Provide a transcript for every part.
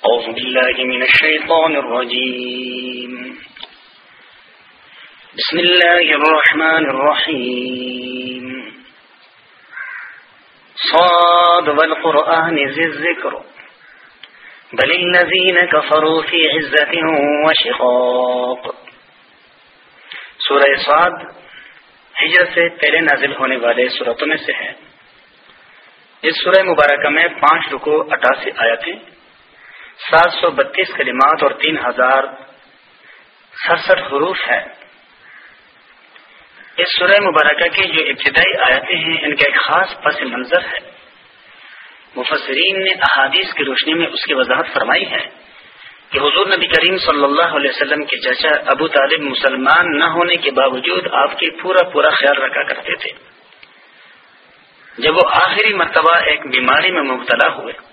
أعوذ بالله من الشيطان الرجيم. بسم الله الرحمن الرحيم. صاد والقرآن ذي الذكر. بل الذين كفروا في عزة وشقاق. سورہ صاد ہجرت سے پہلے نازل ہونے والے صورتوں میں سے ہے۔ اس سورہ مبارکہ میں پانچ رکو اٹھاسی آیتیں سات سو بتیس کلمات اور تین ہزار سڑسٹھ حروف ہے اس سورہ مبارکہ کی جو ابتدائی آیتیں ہیں، ان کا ایک خاص پس منظر ہے۔ مفسرین نے احادیث کی روشنی میں اس کی وضاحت فرمائی ہے کہ حضور نبی کریم صلی اللہ علیہ وسلم کے چچا ابو طالب مسلمان نہ ہونے کے باوجود آپ کی پورا پورا خیال رکھا کرتے تھے۔ جب وہ آخری مرتبہ ایک بیماری میں مبتلا ہوئے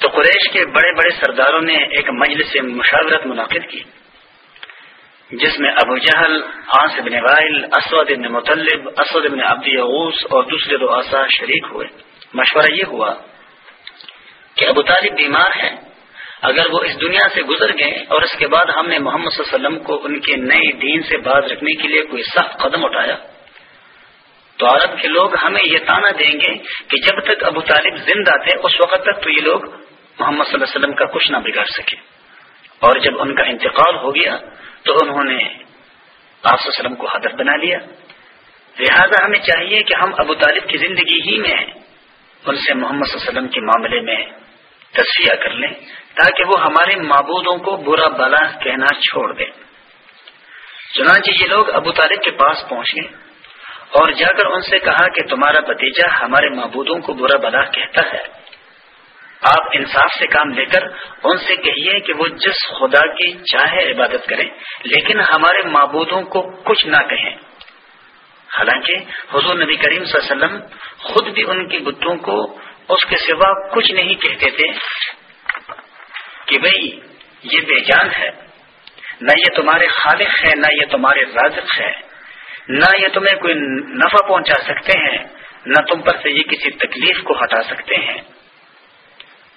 تو قریش کے بڑے بڑے سرداروں نے ایک مجلس سے مشاورت منعقد کی، جس میں ابو جہل آس بن وائل، اسود ابن مطلب اسود ابن عبد یغوس اور دوسرے دو شریک ہوئے۔ مشورہ یہ ہوا کہ ابو طالب بیمار ہیں، اگر وہ اس دنیا سے گزر گئے اور اس کے بعد ہم نے محمد صلی اللہ علیہ وسلم کو ان کے نئے دین سے باز رکھنے کے لیے کوئی سخت قدم اٹھایا، تو عرب کے لوگ ہمیں یہ تانا دیں گے کہ جب تک ابو طالب زندہ تھے، اس وقت تک تو یہ لوگ محمد صلی اللہ علیہ وسلم کا کچھ نہ بگاڑ سکے۔ اور جب ان کا انتقال ہو گیا، تو انہوں نے آپ وسلم کو حدر بنا لیا۔ لہذا ہمیں چاہیے کہ ہم ابو طالب کی زندگی ہی میں ان سے محمد صلی اللہ علیہ وسلم کے معاملے میں تصفیہ کر لیں، تاکہ وہ ہمارے معبودوں کو برا بلا کہنا چھوڑ دیں۔ چنانچہ یہ لوگ ابو طالب کے پاس پہنچے اور جا کر ان سے کہا کہ تمہارا بتیجا ہمارے معبودوں کو برا بلا کہتا ہے۔ آپ انصاف سے کام لے کر ان سے کہیے کہ وہ جس خدا کی چاہے عبادت کریں، لیکن ہمارے معبودوں کو کچھ نہ کہیں۔ حالانکہ حضور نبی کریم صلی اللہ علیہ وسلم خود بھی ان کے بتوں کو اس کے سوا کچھ نہیں کہتے تھے کہ بھئی یہ بے جان ہے، نہ یہ تمہارے خالق ہے، نہ یہ تمہارے رازق ہے۔ نہ یہ تمہیں کوئی نفع پہنچا سکتے ہیں، نہ تم پر سے یہ کسی تکلیف کو ہٹا سکتے ہیں۔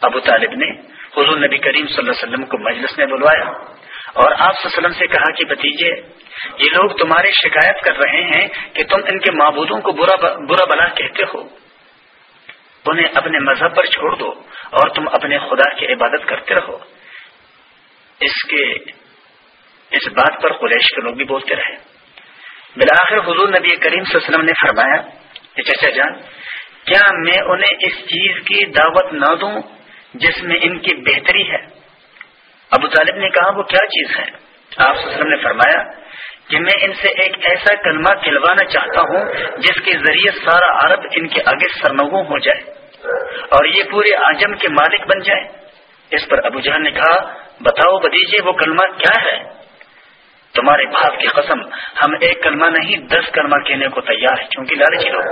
ابو طالب نے حضور نبی کریم صلی اللہ علیہ وسلم کو مجلس میں بلوایا اور آپ وسلم سے کہا کہ بتیجے یہ لوگ تمہاری شکایت کر رہے ہیں کہ تم ان کے معبودوں کو برا برا بلا کہتے ہو۔ انہیں اپنے مذہب پر چھوڑ دو اور تم اپنے خدا کی عبادت کرتے رہو۔ اس کے، اس بات پر قریش کے لوگ بھی بولتے رہے۔ بالآخر حضور نبی کریم صلی اللہ علیہ وسلم نے فرمایا کہ چچا جان، کیا میں انہیں اس چیز کی دعوت نہ دوں جس میں ان کی بہتری ہے۔ ابو طالب نے کہا، وہ کیا چیز ہے؟ آپ وسلم نے فرمایا، کہ میں ان سے ایک ایسا کلمہ کھلوانا چاہتا ہوں، جس کے ذریعے سارا عرب ان کے آگے سرنگو ہو جائے اور یہ پورے آجم کے مالک بن جائے۔ اس پر ابو جہاں نے کہا، بتاؤ بدیجے وہ کلمہ کیا ہے؟ تمہارے بھاپ کی قسم، ہم ایک کلمہ نہیں، دس کلمہ کہنے کو تیار ہے چونکہ لالچی لوگ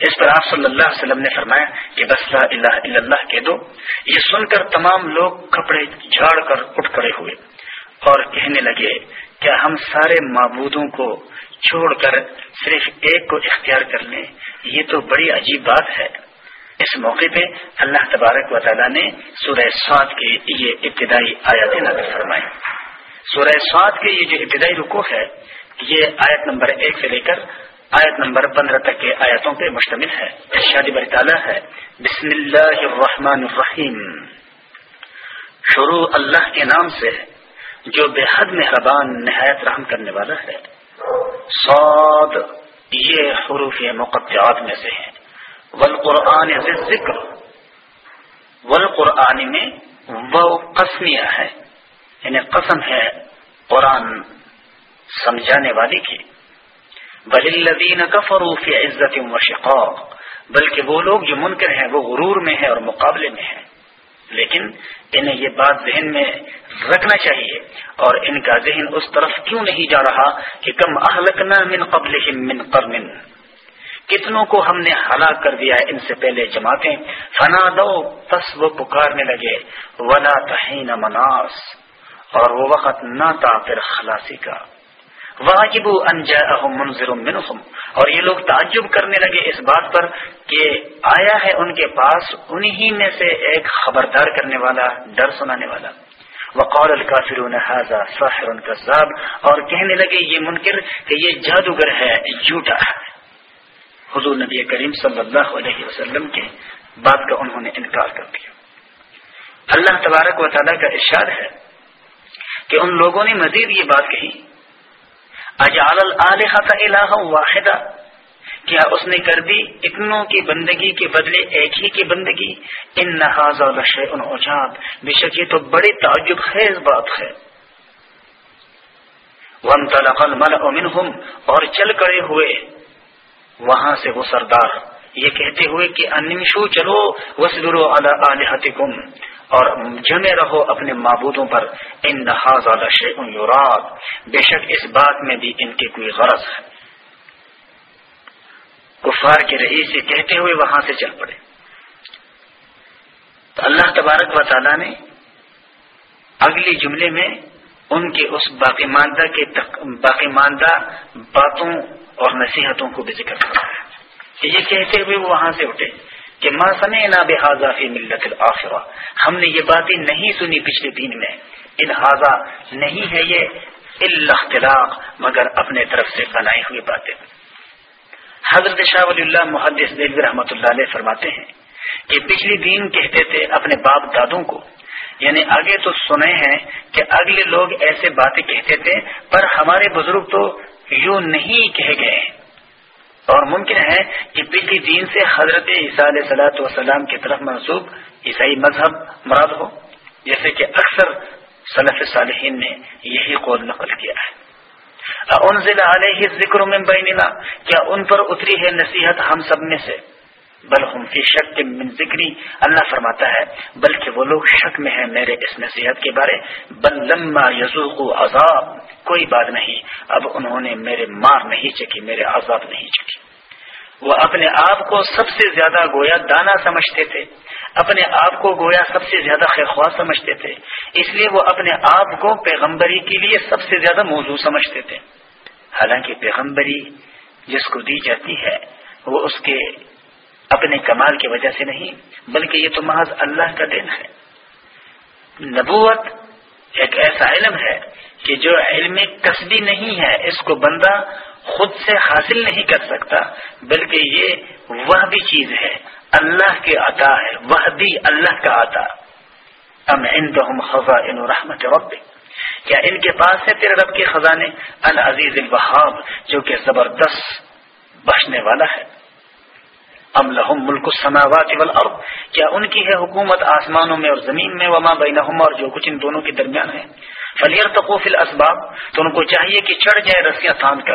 اس پر آپ صلی اللہ علیہ وسلم نے فرمایا کہ بس لا الہ الا اللہ کہہ دو، یہ سن کر تمام لوگ کپڑے جھاڑ کر اٹھ کھڑے ہوئے اور کہنے لگے، کیا ہم سارے معبودوں کو چھوڑ کر صرف ایک کو اختیار کر لیں؟ یہ تو بڑی عجیب بات ہے۔ اس موقع پہ اللہ تبارک و تعالیٰ نے سورہ سواد کے یہ ابتدائی آیات نظر فرمائی۔ سورہ سواد کے یہ جو ابتدائی رکو ہے، یہ آیت نمبر ایک سے لے کر آیت نمبر پندرہ تک کے آیتوں پہ مشتمل ہے۔ ارشاد بری تعالیٰ ہے۔ بسم اللہ الرحمن الرحیم۔ شروع اللہ کے نام سے جو بے حد مہربان نہایت رحم کرنے والا ہے۔ سعود یہ حروف مقطعات میں سے ہیں۔ والقرآن ذکر والقرآن میں وہ قسمیہ ہے۔ یعنی قسم ہے قرآن سمجھانے والی کی۔ بلدین کفروف عزت و شقاق، بلکہ وہ لوگ جو منکر ہیں، وہ غرور میں ہیں اور مقابلے میں ہیں۔ لیکن انہیں یہ بات ذہن میں رکھنا چاہیے اور ان کا ذہن اس طرف کیوں نہیں جا رہا کہ کم اہلکنا من قبل من قرن۔ کتنوں کو ہم نے ہلاک کر دیا ان سے پہلے جماعتیں۔ فنا دو پس وہ پکارنے لگے، ولا تہین مناس۔ اور وہ وقت نہ تھا پھر خلاصی کا۔ واجب انجا منظر منہم۔ اور یہ لوگ تعجب کرنے لگے اس بات پر کہ آیا ہے ان کے پاس انہی میں سے ایک خبردار کرنے والا، ڈر سنانے والا۔ وقال الکافرون هذا ساحر كذاب اور کہنے لگے یہ منکر کہ یہ جادوگر ہے، جھوٹا ہے۔ حضور نبی کریم صلی اللہ علیہ وسلم کے بات کا انہوں نے انکار کر دیا۔ اللہ تبارک و تعالیٰ کا ارشاد ہے کہ ان لوگوں نے مزید یہ بات کہی۔ اجال الہ کا الہ واحدہ کیا اس نے کر دی اتنوں کی بندگی کے بدلے ایک ہی کی بندگی؟ ان نہاز ان اوجاد بے شک یہ تو بڑی تعجب خیز بات ہے۔ ون تلقل مل امن اور چل کڑے ہوئے۔ وہاں سے وہ سردار۔ یہ کہتے ہوئے کہ انمشو چلو وسلو الحتکم اور جمے رہو اپنے معبودوں پر ان نہاز یوراد بے شک اس بات میں بھی ان کی کوئی غرض ہے۔ کفار کے رہی سے کہتے ہوئے وہاں سے چل پڑے۔ تو اللہ تبارک و تعالی نے اگلی جملے میں ان کے اس باقی ماندہ کے باقی ماندہ باتوں اور نصیحتوں کو بھی ذکر کرا ہے یہ کہتے ہوئے وہ وہاں سے اٹھے۔ کہ ماں سمے نا فی ملت الآخرہ ہم نے یہ باتیں نہیں سنی پچھلے دن میں. الحاظہ نہیں ہے یہ الاختلاق مگر اپنے طرف سے بنائی ہوئی باتیں. حضرت شاہ ولی اللہ محدث دل رحمۃ اللہ علیہ فرماتے ہیں کہ پچھلی دن کہتے تھے اپنے باپ دادوں کو یعنی آگے تو سنے ہیں کہ اگلے لوگ ایسے باتیں کہتے تھے، پر ہمارے بزرگ تو یوں نہیں کہے گئے اور ممکن ہے کہ پچھلی دین سے حضرت عیسیٰ علیہ سلاۃ وسلام کی طرف منسوب عیسائی مذہب مراد ہو، جیسے کہ اکثر صلف صالحین نے یہی قول نقل کیا ہے۔ ان علیہ ذکر میں بیننا کیا ان پر اتری ہے نصیحت ہم سب میں سے؟ بل ہم فی شک من ذکری، اللہ فرماتا ہے، بلکہ وہ لوگ شک میں ہیں میرے اس نصیحت کے بارے، بل لما یزوق عذاب، کوئی بات نہیں، اب انہوں نے میرے مار نہیں چکی، میرے عذاب نہیں چکی۔ وہ اپنے آپ کو سب سے زیادہ گویا دانا سمجھتے تھے، اپنے آپ کو گویا سب سے زیادہ خواہ سمجھتے تھے، اس لیے وہ اپنے آپ کو پیغمبری کے لیے سب سے زیادہ موضوع سمجھتے تھے۔ حالانکہ پیغمبری جس کو دی جاتی ہے، وہ اس کے اپنے کمال کی وجہ سے نہیں، بلکہ یہ تو محض اللہ کا دن ہے۔ نبوت ایک ایسا علم ہے کہ جو علم کسبی نہیں ہے، اس کو بندہ خود سے حاصل نہیں کر سکتا، بلکہ یہ وہ بھی چیز ہے۔ اللہ کے عطا ہے وہ بھی اللہ کا عطا۔ ام ان خزا ان رحمت رب کیا ان کے پاس ہے تیرے رب کے خزانے؟ العزیز البہاب جو کہ زبردست بخشنے والا ہے۔ ام لہم ملک السماوات والارض؟ کیا ان کی ہے حکومت آسمانوں میں اور زمین میں؟ وما بینہم اور جو کچھ ان دونوں کے درمیان ہے۔ فلیر تقوف الاسباب تو ان کو چاہیے کہ چڑھ جائے رسیاں تھان کر۔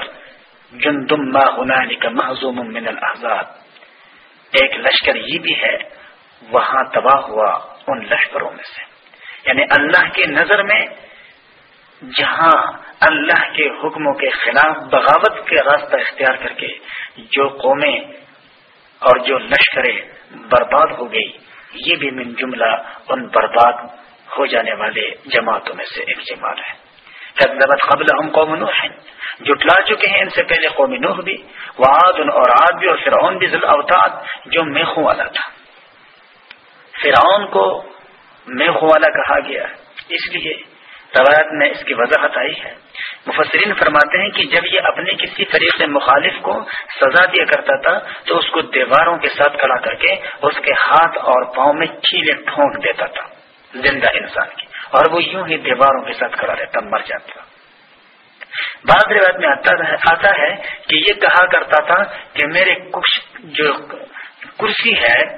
جندم ما ہنالک محزوم من الاحزاب ایک لشکر یہ بھی ہے، وہاں تباہ ہوا ان لشکروں میں سے۔ یعنی اللہ کے نظر میں، جہاں اللہ کے حکموں کے خلاف بغاوت کے راستہ اختیار کر کے جو قومیں اور جو لشکریں برباد ہو گئی، یہ بھی من جملہ ان برباد ہو جانے والے جماعتوں میں سے ایک جماعت ہے۔ قبل ہم قوم نوح ہیں جٹلا چکے ہیں ان سے پہلے قوم نوح بھی، وعاد اور عاد بھی اور فرعون بھی ذل اوتاد، جو میخوں والا تھا۔ فرعون کو میخوں والا کہا گیا۔ اس لیے روایت میں اس کی وضاحت آئی ہے۔ مفسرین فرماتے ہیں کہ جب یہ اپنے کسی طریق مخالف کو سزا دیا کرتا تھا، تو اس کو دیواروں کے ساتھ کڑا کر کے اس کے ہاتھ اور پاؤں میں کھیلے ٹھونک دیتا تھا۔ زندہ انسان کی۔ اور وہ یوں ہی دیواروں کے ساتھ کھڑا رہتا، مر جاتا بعض روایت میں آتا ہے کہ یہ کہا کرتا تھا کہ میرے کچھ جو کرسی ہے،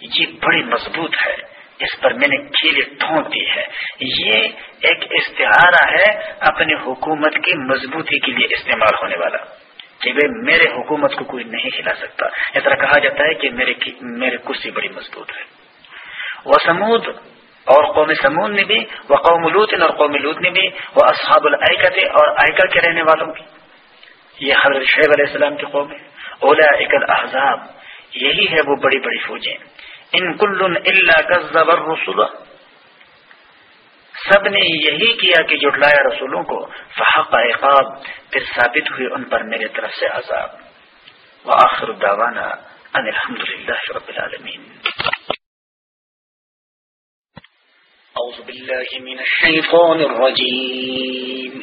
یہ بڑی مضبوط ہے۔ اس پر میں نے کھیلے ٹھونک دی ہے یہ ایک استعارہ ہے اپنی حکومت کی مضبوطی کے لیے استعمال ہونے والا۔ کہ میرے حکومت کو کوئی نہیں ہلا سکتا۔ اس طرح کہا جاتا ہے کہ میرے میرے کرسی بڑی مضبوط ہے۔ وہ سمود اور قوم سمود نے بھی وہ قوم لوت اور قوم لوت نے بھی وہ اصحاب العقت اور عائقہ کے رہنے والوں کی یہ حضرت شیخ علیہ السلام کی قوم ہے۔ اولا اکل احزاب یہی ہے وہ بڑی بڑی فوجیں۔ ان کل اللہ کا زبر رسول سب نے یہی کیا کہ جٹلایا رسولوں کو، فحق عقاب، پھر ثابت ہوئی ان پر میرے طرف سے عذاب۔ وآخر دعوانا ان الحمد للہ رب العالمین۔ اعوذ باللہ من الشیطان الرجیم۔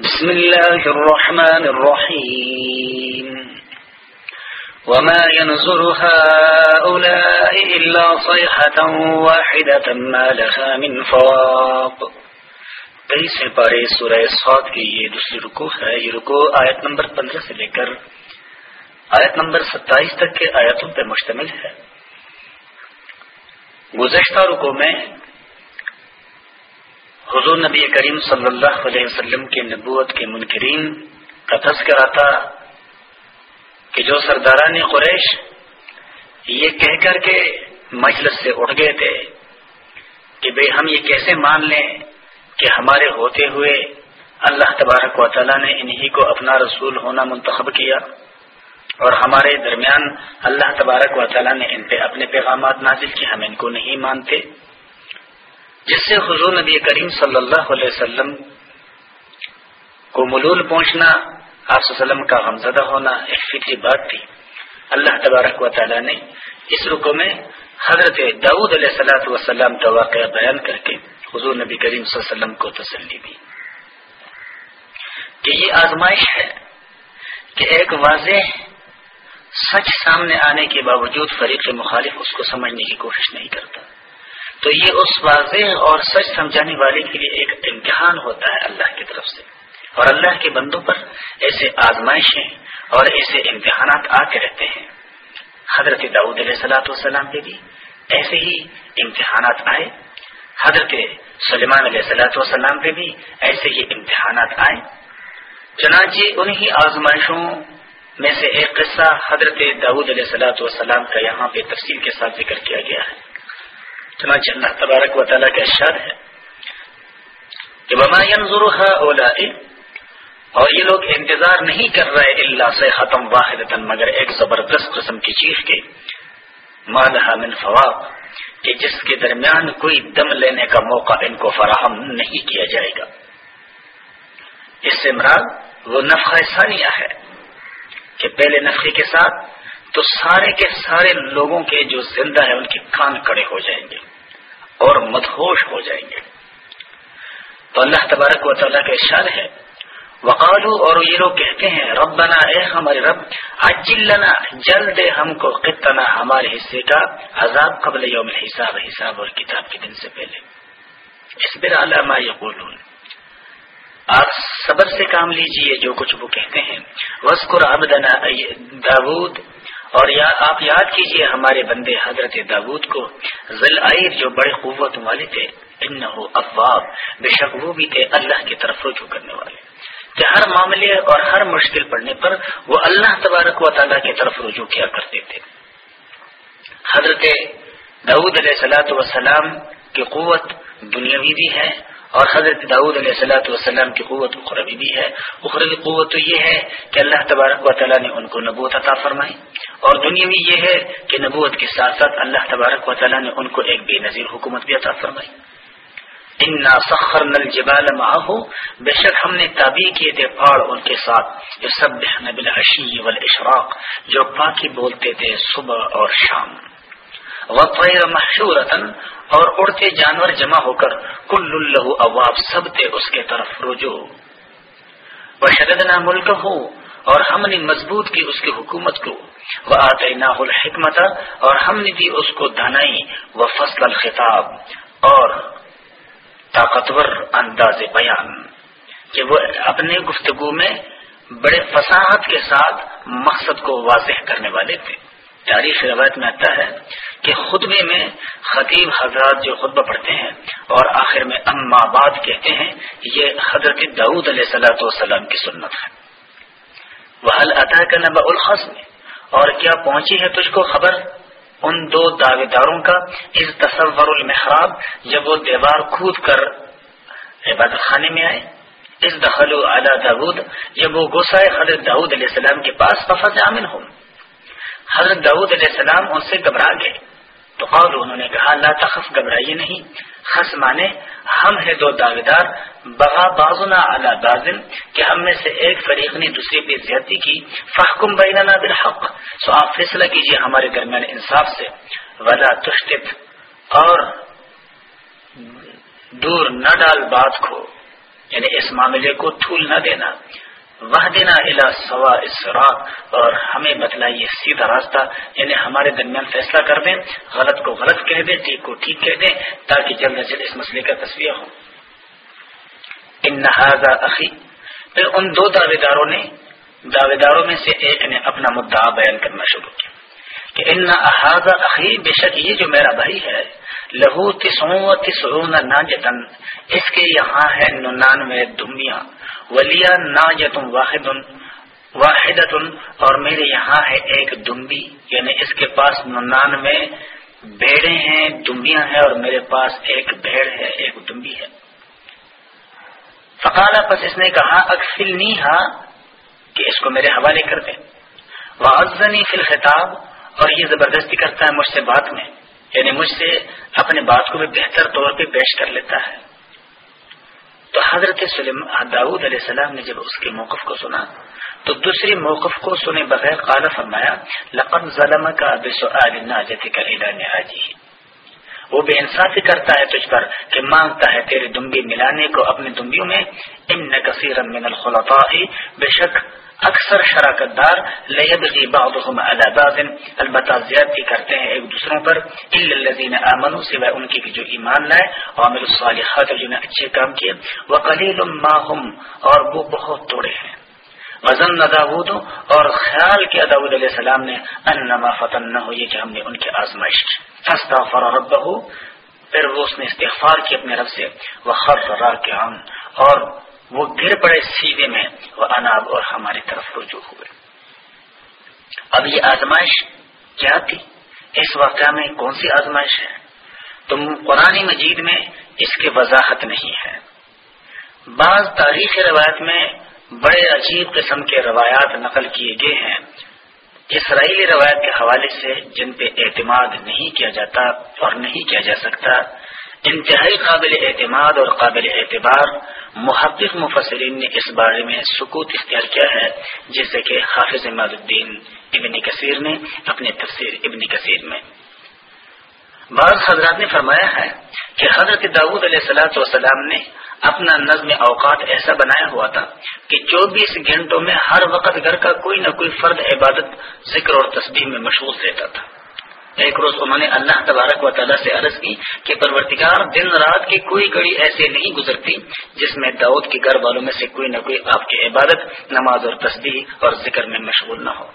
بسم اللہ الرحمن الرحیم۔ وما ينظر هؤلاء إلا صيحة واحدة ما لها من فواق تیسے پارے سورہ سواد کی یہ دوسری رکو ہے، یہ رکو آیت نمبر پندرہ سے لے کر آیت نمبر ستائیس تک کے آیتوں پر مشتمل ہے۔ گزشتہ رکو میں حضور نبی کریم صلی اللہ علیہ وسلم کے نبوت کے منکرین کا تذکرہ تھا۔ کہ جو سرداران قریش یہ کہہ کر کے مجلس سے اٹھ گئے تھے کہ بھئی ہم یہ کیسے مان لیں کہ ہمارے ہوتے ہوئے اللہ تبارک و تعالیٰ نے انہی کو اپنا رسول ہونا منتخب کیا اور ہمارے درمیان اللہ تبارک و تعالیٰ نے ان پہ اپنے پیغامات نازل کی ہم ان کو نہیں مانتے۔ جس سے حضور نبی کریم صلی اللہ علیہ وسلم کو ملول پہنچنا آپ وسلم کا غمزدہ ہونا ایک فکری بات تھی۔ اللہ تبارک و تعالیٰ نے اس رکو میں حضرت داود علیہ صلاحت وسلم کا واقعہ بیان کر کے حضور نبی کریم صلی اللہ علیہ وسلم کو تسلی دی۔ کہ یہ آزمائش ہے کہ ایک واضح سچ سامنے آنے کے باوجود فریق مخالف اس کو سمجھنے کی کوشش نہیں کرتا۔ تو یہ اس واضح اور سچ سمجھانے والے کے لیے ایک امتحان ہوتا ہے اللہ کی طرف سے۔ اور اللہ کے بندوں پر ایسے آزمائشیں اور ایسے امتحانات آتے رہتے ہیں۔ حضرت داؤد علیہ سلاۃ والسلام پہ بھی ایسے ہی امتحانات آئے۔ حضرت سلیمان علیہ سلاۃ والسلام پہ بھی ایسے ہی امتحانات آئے۔ چنانچہ انہی آزمائشوں میں سے ایک قصہ حضرت داود علیہ سلاۃ والسلام کا یہاں پہ تفصیل کے ساتھ ذکر کیا گیا ہے۔ چنانچہ اللہ تبارک و تعالیٰ کا ارشاد ہے کہ بما اولا اور یہ لوگ انتظار نہیں کر رہے اللہ سے ختم واحد مگر ایک زبردست قسم کی چیز کے۔ مالہ من فواب کہ جس کے درمیان کوئی دم لینے کا موقع ان کو فراہم نہیں کیا جائے گا۔ اس سے مراد وہ نفع ثانیہ ہے، کہ پہلے نفے کے ساتھ تو سارے کے سارے لوگوں کے جو زندہ ہیں ان کے کان کڑے ہو جائیں گے اور مدہوش ہو جائیں گے۔ تو اللہ تبارک و تعالیٰ کا اشار ہے وقالو اور یہ لوگ کہتے ہیں، ربنا اے ہمارے رب لنا جلد ہم کو قطنا، ہمارے حصے کا عذاب قبل یوم الحساب، حساب اور کتاب کے دن سے پہلے۔ اس بر علامہ یقولون۔ آپ صبر سے کام لیجیے، جو کچھ وہ کہتے ہیں۔ وسکر عبدنا داود، اور یا آپ یاد کیجیے ہمارے بندے حضرت داود کو ذلعیر جو بڑے قوت والے تھے، انہو افواب، بے شک وہ بھی تھے اللہ کی طرف رجوع کرنے والے۔ کہ ہر معاملے اور ہر مشکل پڑنے پر وہ اللہ تبارک و تعالیٰ کی طرف رجوع کیا کرتے تھے۔ حضرت داود علیہ سلاۃ وسلام کی قوت دنیاوی بھی ہے اور حضرت داود علیہ سلاۃ وسلام کی قوت اخروی بھی ہے۔ اخروی قوت تو یہ ہے کہ اللہ تبارک و تعالیٰ نے ان کو نبوت عطا فرمائی اور دنیاوی یہ ہے کہ نبوت کے ساتھ ساتھ اللہ تبارک و تعالیٰ نے ان کو ایک بے نظیر حکومت بھی عطا فرمائی۔ انا سخر نل جبال ہو بے شک ہم نے تابع کیے تھے پہاڑ ان کے ساتھ۔ جو سب نبل اشی اشراق جو پاکی بولتے تھے صبح اور شام۔ وطیر محشور اور اڑتے جانور جمع ہو کر کل اللہ اواب سب تھے اس کے طرف رجوع۔ وہ شدنا ملک ہو اور ہم نے مضبوط کی اس کی حکومت کو۔ وہ آتے الحکمت اور ہم نے دی اس کو دھنائی و فصل الخطاب اور طاقتور انداز بیان کہ وہ اپنے گفتگو میں بڑے فصاحت کے ساتھ مقصد کو واضح کرنے والے تھے۔ تاریخ روایت میں آتا ہے کہ خطبے میں خطیب حضرات جو خطبہ پڑھتے ہیں اور آخر میں اما باد کہتے ہیں، یہ حضرت داود علیہ صلاۃ والسلام کی سنت ہے۔ وہ عطا کا نبا الخص میں اور کیا پہنچی ہے تجھ کو خبر؟ ان دو دعوے داروں کا اس تصور المحراب، جب وہ دیوار کھود کر عبادت خانے میں آئے۔ اس دخل اعلیٰ داود، جب وہ گوسائے حضرت داود علیہ السلام کے پاس وفا جامن ہو حضرت داود علیہ السلام ان سے گھبرا گئے۔ تو قول انہوں نے کہا، لا تخف، گھبرائیے نہیں۔ خس مانے، ہم ہیں دو دعوے دار بغا بازنا اعلی بازن کہ ہم میں سے ایک فریق نے دوسرے پہ زیادتی کی فحکم بیننا بالحق۔ سو آپ فیصلہ کیجیے ہمارے درمیان انصاف سے۔ ولا تشتت۔ اور دور نہ ڈال بات کو۔ یعنی اس معاملے کو تھول نہ دینا۔ وہ دینا سوا اسرات اور ہمیں بتلائیے سیدھا راستہ یعنی ہمارے درمیان فیصلہ کر دیں، غلط کو غلط کہہ دیں، ٹھیک کو ٹھیک کہہ دیں، تاکہ جلد از جلد اس مسئلے کا تصویر ہو۔ ان عقی پھر ان دو دعوے داروں نے دعوے داروں میں سے ایک نے اپنا مدعا بیان کرنا شروع کیا۔ کہ ان احاظہ عقی بے شک یہ جو میرا بھائی ہے لہو تسو تسرون ناجتن اس کے یہاں ہے ننانوے دمیاں۔ ولیا ناجتم واحد واحد اور میرے یہاں ہے ایک دمبی یعنی اس کے پاس ننانوے بیڑے ہیں، دمبیاں ہیں، اور میرے پاس ایک بھیڑ ہے، ایک دمبی ہے۔ فقالا، پس اس نے کہا اکفل ہاں کہ اس کو میرے حوالے کر دیں وہ افزنی فی الخطاب، اور یہ زبردستی کرتا ہے مجھ سے بات میں یعنی مجھ سے اپنے بات کو بھی بہتر طور پہ پیش کر لیتا ہے۔ تو حضرت داود علیہ السلام نے جب اس کے موقف کو سنا، تو دوسری موقف کو سنے بغیر قال فرمایا، لقد ظلم کا جی وہ بے انصافی کرتا ہے تجھ پر کہ مانگتا ہے تیرے دمبی ملانے کو اپنے دمبیوں میں ان کثیر من الخلطاء، بے شک اکثر شراکت دار لبی بعضهم على بعض، البتہ زیادتی کرتے ہیں ایک دوسروں پر۔ الذين امنوا سوائے ان کی جو ایمان لائے۔ عامل الصالحات جنہیں اچھے کام کیے۔ وقلیل ما هم، اور وہ بہت تھوڑے ہیں۔ وزن داود اور خیال کیا داود علیہ السلام نے انما فتن نہ ہو یہ کہ ہم نے ان کی آزمائش فاستغفر ربه، پھر وہ اس نے استغفار کی اپنے رب سے۔ وخر راکعا اور وہ گر پڑے سیدھے میں وہ اناب اور ہماری طرف رجوع ہوئے۔ اب یہ آزمائش کیا تھی؟ اس واقعہ میں کون سی آزمائش ہے؟ تو قرآن مجید میں اس کی وضاحت نہیں ہے۔ بعض تاریخ روایت میں بڑے عجیب قسم کے روایات نقل کیے گئے ہیں۔ اسرائیلی روایت کے حوالے سے جن پہ اعتماد نہیں کیا جاتا اور نہیں کیا جا سکتا انتہائی قابل اعتماد اور قابل اعتبار محقق مفسرین نے اس بارے میں سکوت اختیار کیا ہے، جیسے کہ حافظ اماد الدین ابن کثیر نے اپنے تفسیر ابن کثیر میں۔ بعض حضرات نے فرمایا ہے کہ حضرت داود علیہ سلاۃ والسلام نے اپنا نظم اوقات ایسا بنایا ہوا تھا کہ چوبیس گھنٹوں میں ہر وقت گھر کا کوئی نہ کوئی فرد عبادت، ذکر اور تصدیق میں مشغول رہتا تھا۔ ایک روز انہوں نے اللہ تبارک و تعالیٰ سے عرض کی کہ پرورتگار دن رات کی کوئی گڑی ایسے نہیں گزرتی جس میں داؤد کے گھر والوں میں سے کوئی نہ کوئی آپ کی عبادت، نماز اور تصدیق اور ذکر میں مشغول نہ ہو۔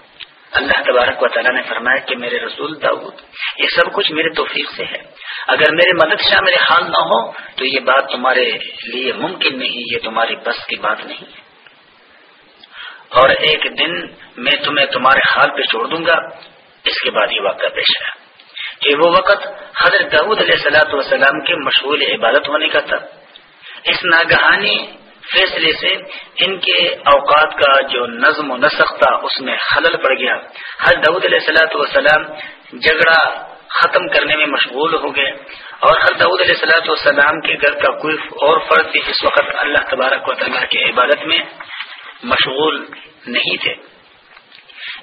اللہ تبارک و تعالیٰ نے فرمایا کہ میرے رسول داود یہ سب کچھ میرے توفیق سے ہے۔ اگر میرے مدد شاہ میرے حال نہ ہو، تو یہ بات تمہارے لیے ممکن نہیں، یہ تمہاری بس کی بات نہیں ہے۔ اور ایک دن میں تمہیں تمہارے حال پہ چھوڑ دوں گا۔ اس کے بعد یہ واقعہ پیش ہے کہ وہ وقت حضرت داود علیہ سلاۃ والسلام کے مشغول عبادت ہونے کا تھا۔ اس ناگہانی فیصلے سے ان کے اوقات کا جو نظم و نسق تھا، اس میں خلل پڑ گیا۔ حضرت داود علیہ سلاۃ والسلام جھگڑا ختم کرنے میں مشغول ہو گئے اور حضرت داود علیہ سلاۃ والسلام کے گھر کا کوئی اور فرد بھی اس وقت اللہ تبارک و تعالیٰ کی عبادت میں مشغول نہیں تھے۔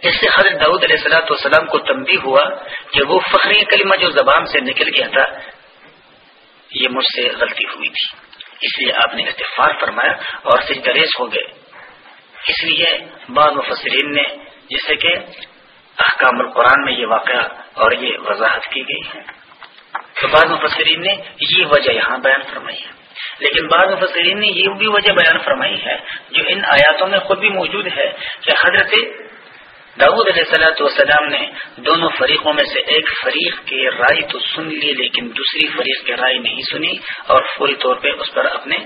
اس سے حضرت داود علیہ السلاۃ والسلام کو تنبی ہوا کہ وہ فخری کلمہ جو زبان سے نکل گیا تھا، یہ مجھ سے غلطی ہوئی تھی۔ اس لیے آپ نے اتفاق فرمایا اور سجدریز ہو گئے۔ اس لیے بعض مفسرین نے جیسے کہ احکام القرآن میں یہ واقعہ اور یہ وضاحت کی گئی ہے۔ تو بعض مفسرین نے یہ وجہ یہاں بیان فرمائی ہے۔ لیکن بعض مفسرین نے یہ بھی وجہ بیان فرمائی ہے جو ان آیاتوں میں خود بھی موجود ہے کہ حضرت داود علیہ سلاۃ والسلام نے دونوں فریقوں میں سے ایک فریق کی رائے تو سن لی، لیکن دوسری فریق کی رائے نہیں سنی اور فوری طور پہ اس پر اپنے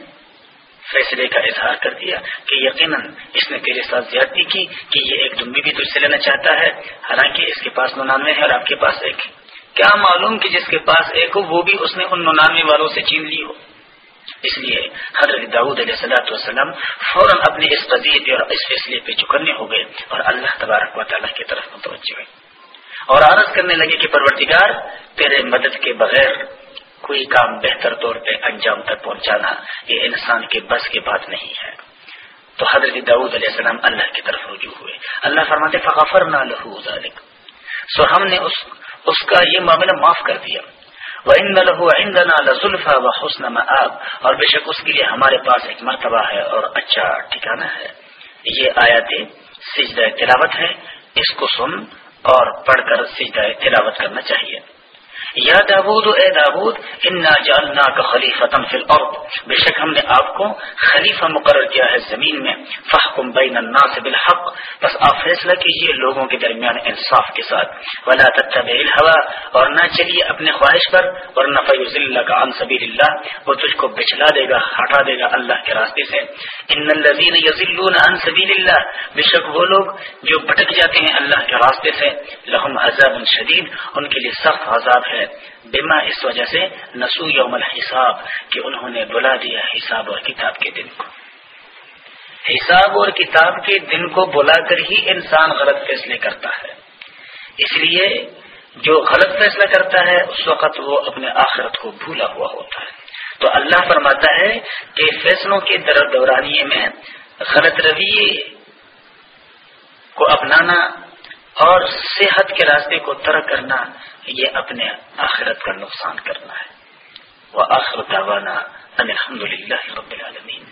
فیصلے کا اظہار کر دیا کہ یقیناً اس نے تیرے ساتھ زیادتی کی کہ یہ ایک دمبی بھی تجھ سے لینا چاہتا ہے۔ حالانکہ اس کے پاس ننانوے ہے اور آپ کے پاس ایک کیا معلوم کہ جس کے پاس ایک ہو، وہ بھی اس نے ان ننانوے والوں سے چین لی ہو؟ اس لیے حضرت داود علیہ صلاحت وسلم فوراً اپنے اس قدیت اور اس فیصلے پہ چکرنے ہو گئے اور اللہ تبارک و تعالیٰ کی طرف متوجہ ہوئے۔ اور عرض کرنے لگے کہ پرورتگار تیرے مدد کے بغیر کوئی کام بہتر طور پہ انجام تک پہنچانا یہ انسان کے بس کی بات نہیں ہے۔ تو حضرت داود علیہ السلام اللہ کی طرف رجوع ہوئے۔ اللہ فرماتے فغفر نہ لہو سو ہم نے اس اس کا یہ معاملہ معاف کر دیا۔ لہو لذلفا اور بے شک اس کے لیے ہمارے پاس ایک مرتبہ ہے اور اچھا ٹھکانا ہے۔ یہ آیات سجدہ تلاوت ہے۔ اس کو سن اور پڑھ کر سجدہ تلاوت کرنا چاہیے۔ یا داود، اے داود، انا جالنا کا خلیفہ فی الارض بے شک ہم نے آپ کو خلیفہ مقرر کیا ہے زمین میں۔ فحکم بین الناس بالحق۔ بس آپ فیصلہ کیجیے لوگوں کے درمیان انصاف کے ساتھ۔ ولا تتبع الهوى۔ اور نہ چلیے اپنے خواہش پر، اور نہ فیضل کا عن سبیل اللہ وہ تجھ کو بچلا دے گا، ہٹا دے گا اللہ کے راستے سے۔ ان الذين يضلون عن سبیل اللہ بے شک وہ لوگ جو بھٹک جاتے ہیں اللہ کے راستے سے، لهم عذاب شدید ان کے لیے سخت عذاب ہے۔ بیما اس وجہ سے نسو یوم الحساب کہ انہوں نے بلا دیا حساب اور کتاب کے دن کو۔ حساب اور کتاب کے دن کو بلا کر ہی انسان غلط فیصلے کرتا ہے۔ اس لیے جو غلط فیصلہ کرتا ہے، اس وقت وہ اپنے آخرت کو بھولا ہوا ہوتا ہے۔ تو اللہ فرماتا ہے کہ فیصلوں کے در دورانیے میں غلط رویے کو اپنانا اور صحت کے راستے کو ترک کرنا یہ اپنے آخرت کا نقصان کرنا ہے۔ وہ آخر داوانا الحمد للہ رب العالمین۔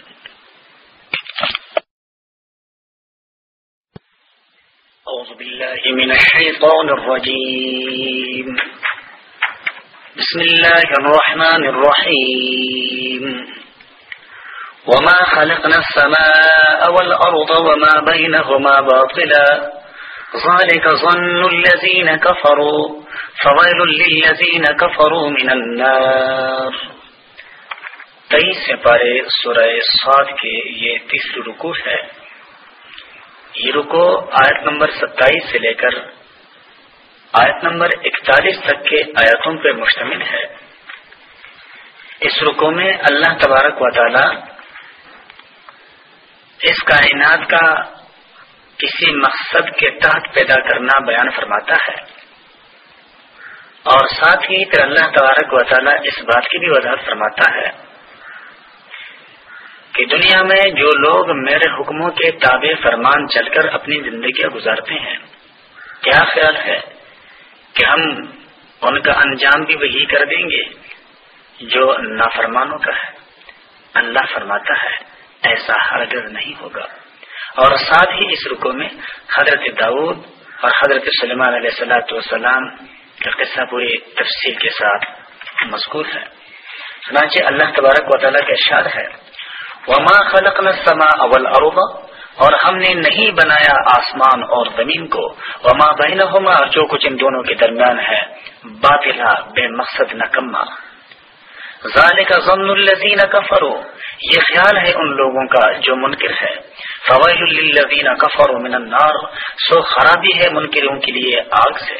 أعوذ بالله من الشيطان الرجيم بسم الله الرحمن الرحيم وما خلقنا السماء والأرض وما بينهما باطلا۔ ذلك ظن الذين كفروا، فويل للذين كفروا من النار۔ تیئیس پارے سورہ سعد کے یہ تیسری رکو ہے۔ یہ رکو آیت نمبر ستائیس سے لے کر آیت نمبر اکتالیس تک کے آیتوں پر مشتمل ہے۔ اس رکو میں اللہ تبارک و تعالی اس کائنات کا کسی مقصد کے تحت پیدا کرنا بیان فرماتا ہے۔ اور ساتھ ہی پھر اللہ تبارک و تعالیٰ اس بات کی بھی وضاحت فرماتا ہے کہ دنیا میں جو لوگ میرے حکموں کے تابع فرمان چل کر اپنی زندگیاں گزارتے ہیں، کیا خیال ہے کہ ہم ان کا انجام بھی وہی کر دیں گے جو نافرمانوں کا ہے؟ اللہ فرماتا ہے، ایسا ہرگز نہیں ہوگا۔ اور ساتھ ہی اس رکو میں حضرت داود اور حضرت سلمان علیہ السلاۃ والسلام کا قصہ پوری تفصیل کے ساتھ مذکور ہے۔ چنانچہ اللہ تبارک و تعالیٰ کا ارشاد ہے، وما خلق السماء والارض اور ہم نے نہیں بنایا آسمان اور زمین کو، وما بینہما جو کچھ ان دونوں کے درمیان ہے باطلا بے مقصد نکما ذالک ظن الذین کفروا یہ خیال ہے ان لوگوں کا جو منکر ہے۔ فوائل للذین کفروا من النار۔ سو خرابی ہے منکروں کے لیے آگ سے۔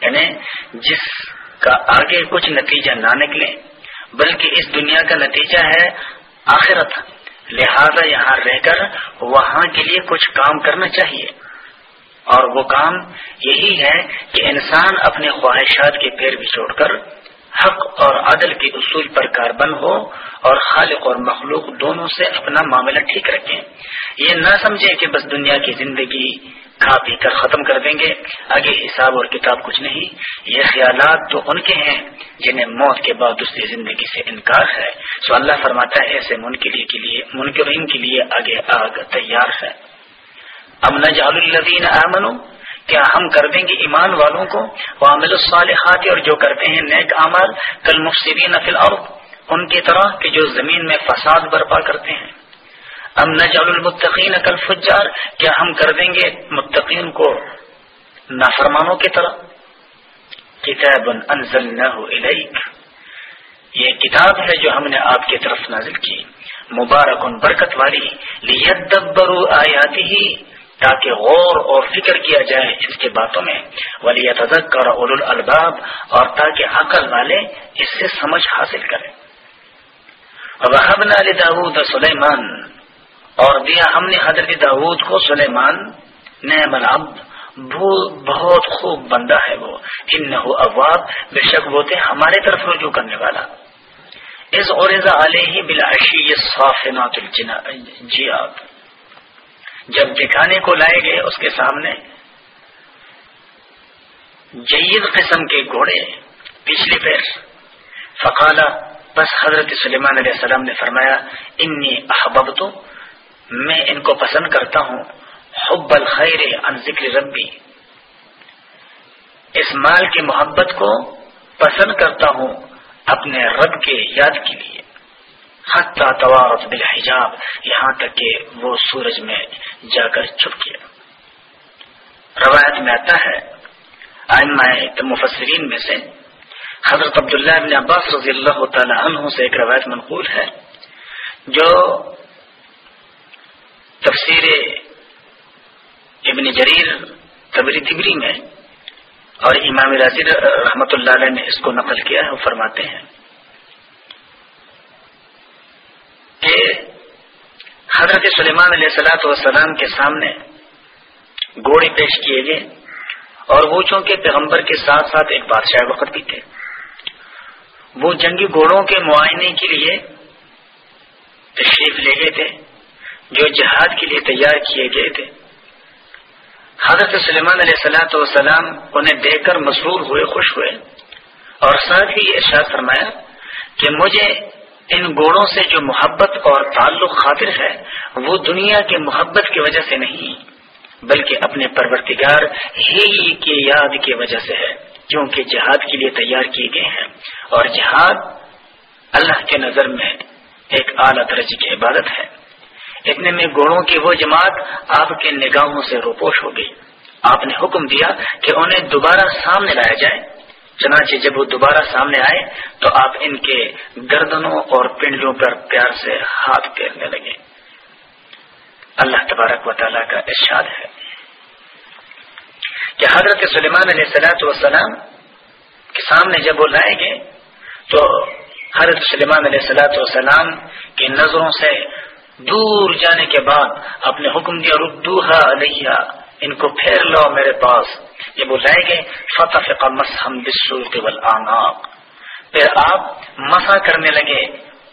یعنی جس کا آگے کچھ نتیجہ نہ نکلے، بلکہ اس دنیا کا نتیجہ ہے آخرت۔ لہذا یہاں رہ کر وہاں کے لیے کچھ کام کرنا چاہیے۔ اور وہ کام یہی ہے کہ انسان اپنے خواہشات کے پیر بھی چھوڑ کر حق اور عدل کے اصول پر کاربن ہو اور خالق اور مخلوق دونوں سے اپنا معاملہ ٹھیک رکھیں۔ یہ نہ سمجھے کہ بس دنیا کی زندگی کھا پی کر ختم کر دیں گے۔ آگے حساب اور کتاب کچھ نہیں۔ یہ خیالات تو ان کے ہیں جنہیں موت کے بعد دوسری زندگی سے انکار ہے۔ سو اللہ فرماتا ہے، ایسے منکری کے لیے، منکرین کے لیے آگے آگ تیار ہے۔ ام نجعل الذین آمنوا کیا ہم کر دیں گے ایمان والوں کو؟ عامل الصالحات، اور جو کرتے ہیں نیک عمل کل مفسرین فی الارض ان کی طرح کہ جو زمین میں فساد برپا کرتے ہیں۔ ام نجعل المتقین کل فجار کیا ہم کر دیں گے متقین کو نافرمانوں کی طرح؟ کتاب انزلناه الیک یہ کتاب ہے جو ہم نے آپ کی طرف نازل کی۔ مبارک برکت والی۔ لیدبروا آیاته تاکہ غور اور فکر کیا جائے اس کے باتوں میں۔ ولی تذکر اول الباب اور تاکہ عقل والے اس سے سمجھ حاصل کریں۔ وحبنا لداود سلیمان اور دیا ہم نے حضرت داود کو سلیمان، نعم العبد بہت خوب بندہ ہے وہ۔ ان ابواب بے شک وہ تھے ہمارے طرف رجوع کرنے والا۔ اس اور علیہ بلاشی صافنات الجیاب جب دکھانے کو لائے گئے اس کے سامنے، جید قسم کے گھوڑے پچھلی پیر فقالا بس حضرت سلیمان علیہ السلام نے فرمایا، انی احباب تو میں ان کو پسند کرتا ہوں۔ حب الخیر ان ذکر ربی۔ اس مال کی محبت کو پسند کرتا ہوں اپنے رب کے یاد کے لیے۔ حتیٰ توارت بالحجاب، یہاں تک کہ وہ سورج میں جا کر چھپ گیا۔ روایت میں آتا ہے مفسرین میں سے حضرت عبداللہ ابن عباس رضی اللہ تعالی عنہ سے ایک روایت منقول ہے، جو تفسیر ابن جریر تبری تبری میں اور امام راضی رحمت اللہ علیہ نے اس کو نقل کیا ہے، وہ فرماتے ہیں کہ حضرت سلیمان علیہ السلاۃ والسلام کے سامنے گھوڑے پیش کیے گئے اور وہ چونکہ پیغمبر کے ساتھ ساتھ ایک بادشاہ وقت بھی تھے، وہ جنگی گھوڑوں کے معائنے کے لیے تشریف لے گئے تھے، جو جہاد کے لیے تیار کیے گئے تھے۔ حضرت سلیمان علیہ السلاۃ والسلام انہیں دیکھ کر مسرور ہوئے، خوش ہوئے اور ساتھ ہی یہ ارشاد فرمایا کہ مجھے ان گوڑوں سے جو محبت اور تعلق خاطر ہے، وہ دنیا کی محبت کی وجہ سے نہیں، بلکہ اپنے پرورتگار ہی کی یاد کی وجہ سے ہے، کیونکہ جہاد کے لیے تیار کیے گئے ہیں۔ اور جہاد اللہ کے نظر میں ایک اعلیٰ درجے کی عبادت ہے۔ اتنے میں گوڑوں کی وہ جماعت آپ کے نگاہوں سے روپوش ہو گئی۔ آپ نے حکم دیا کہ انہیں دوبارہ سامنے لایا جائے۔ چنانچہ جب وہ دوبارہ سامنے آئے تو آپ ان کے گردنوں اور پنڈلوں پر پیار سے ہاتھ پھیرنے لگے۔ اللہ تبارک و تعالیٰ کا ارشاد ہے کہ حضرت سلیمان علیہ سلاۃ وسلام کے سامنے جب وہ لائے گئے تو حضرت سلیمان علیہ سلاۃ وسلام کی نظروں سے دور جانے کے بعد اپنے حکم دیا ردوہا علیہ ان کو پھیر لو میرے پاس۔ یہ بلائے گئے فتح مسحم بسول پھر آپ مسا کرنے لگے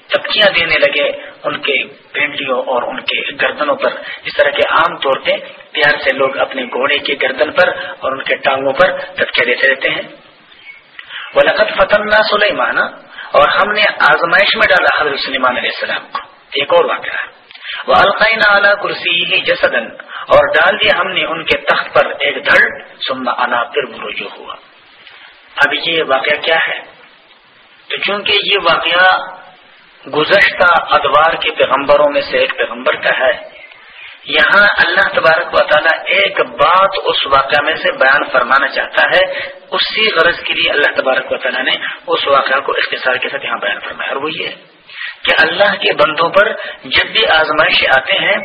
چپکیاں دینے لگے ان کے پینڈلیوں اور ان کے گردنوں پر۔ جس طرح کے عام طور پہ پیار سے لوگ اپنے گھوڑے کی گردن پر اور ان کے ٹانگوں پر تبکیاں دیتے رہتے ہیں۔ وہ لقت فتح سلیمان اور ہم نے آزمائش میں ڈالا حضرت سلیمان علیہ السلام کو۔ ایک اور واقعہ۔ وہ اعلیٰ کرسی ہی جسدن اور ڈال دیا ہم نے ان کے تخت پر ایک دھڑ سما انا پھر رجوع ہوا۔ اب یہ واقعہ کیا ہے؟ تو چونکہ یہ واقعہ گزشتہ ادوار کے پیغمبروں میں سے ایک پیغمبر کا ہے، یہاں اللہ تبارک و تعالیٰ ایک بات اس واقعہ میں سے بیان فرمانا چاہتا ہے۔ اسی غرض کے لیے اللہ تبارک و تعالیٰ نے اس واقعہ کو اختصار کے ساتھ یہاں بیان فرمایا۔ اور وہ یہ کہ اللہ کے بندوں پر جب بھی آزمائش آتے ہیں،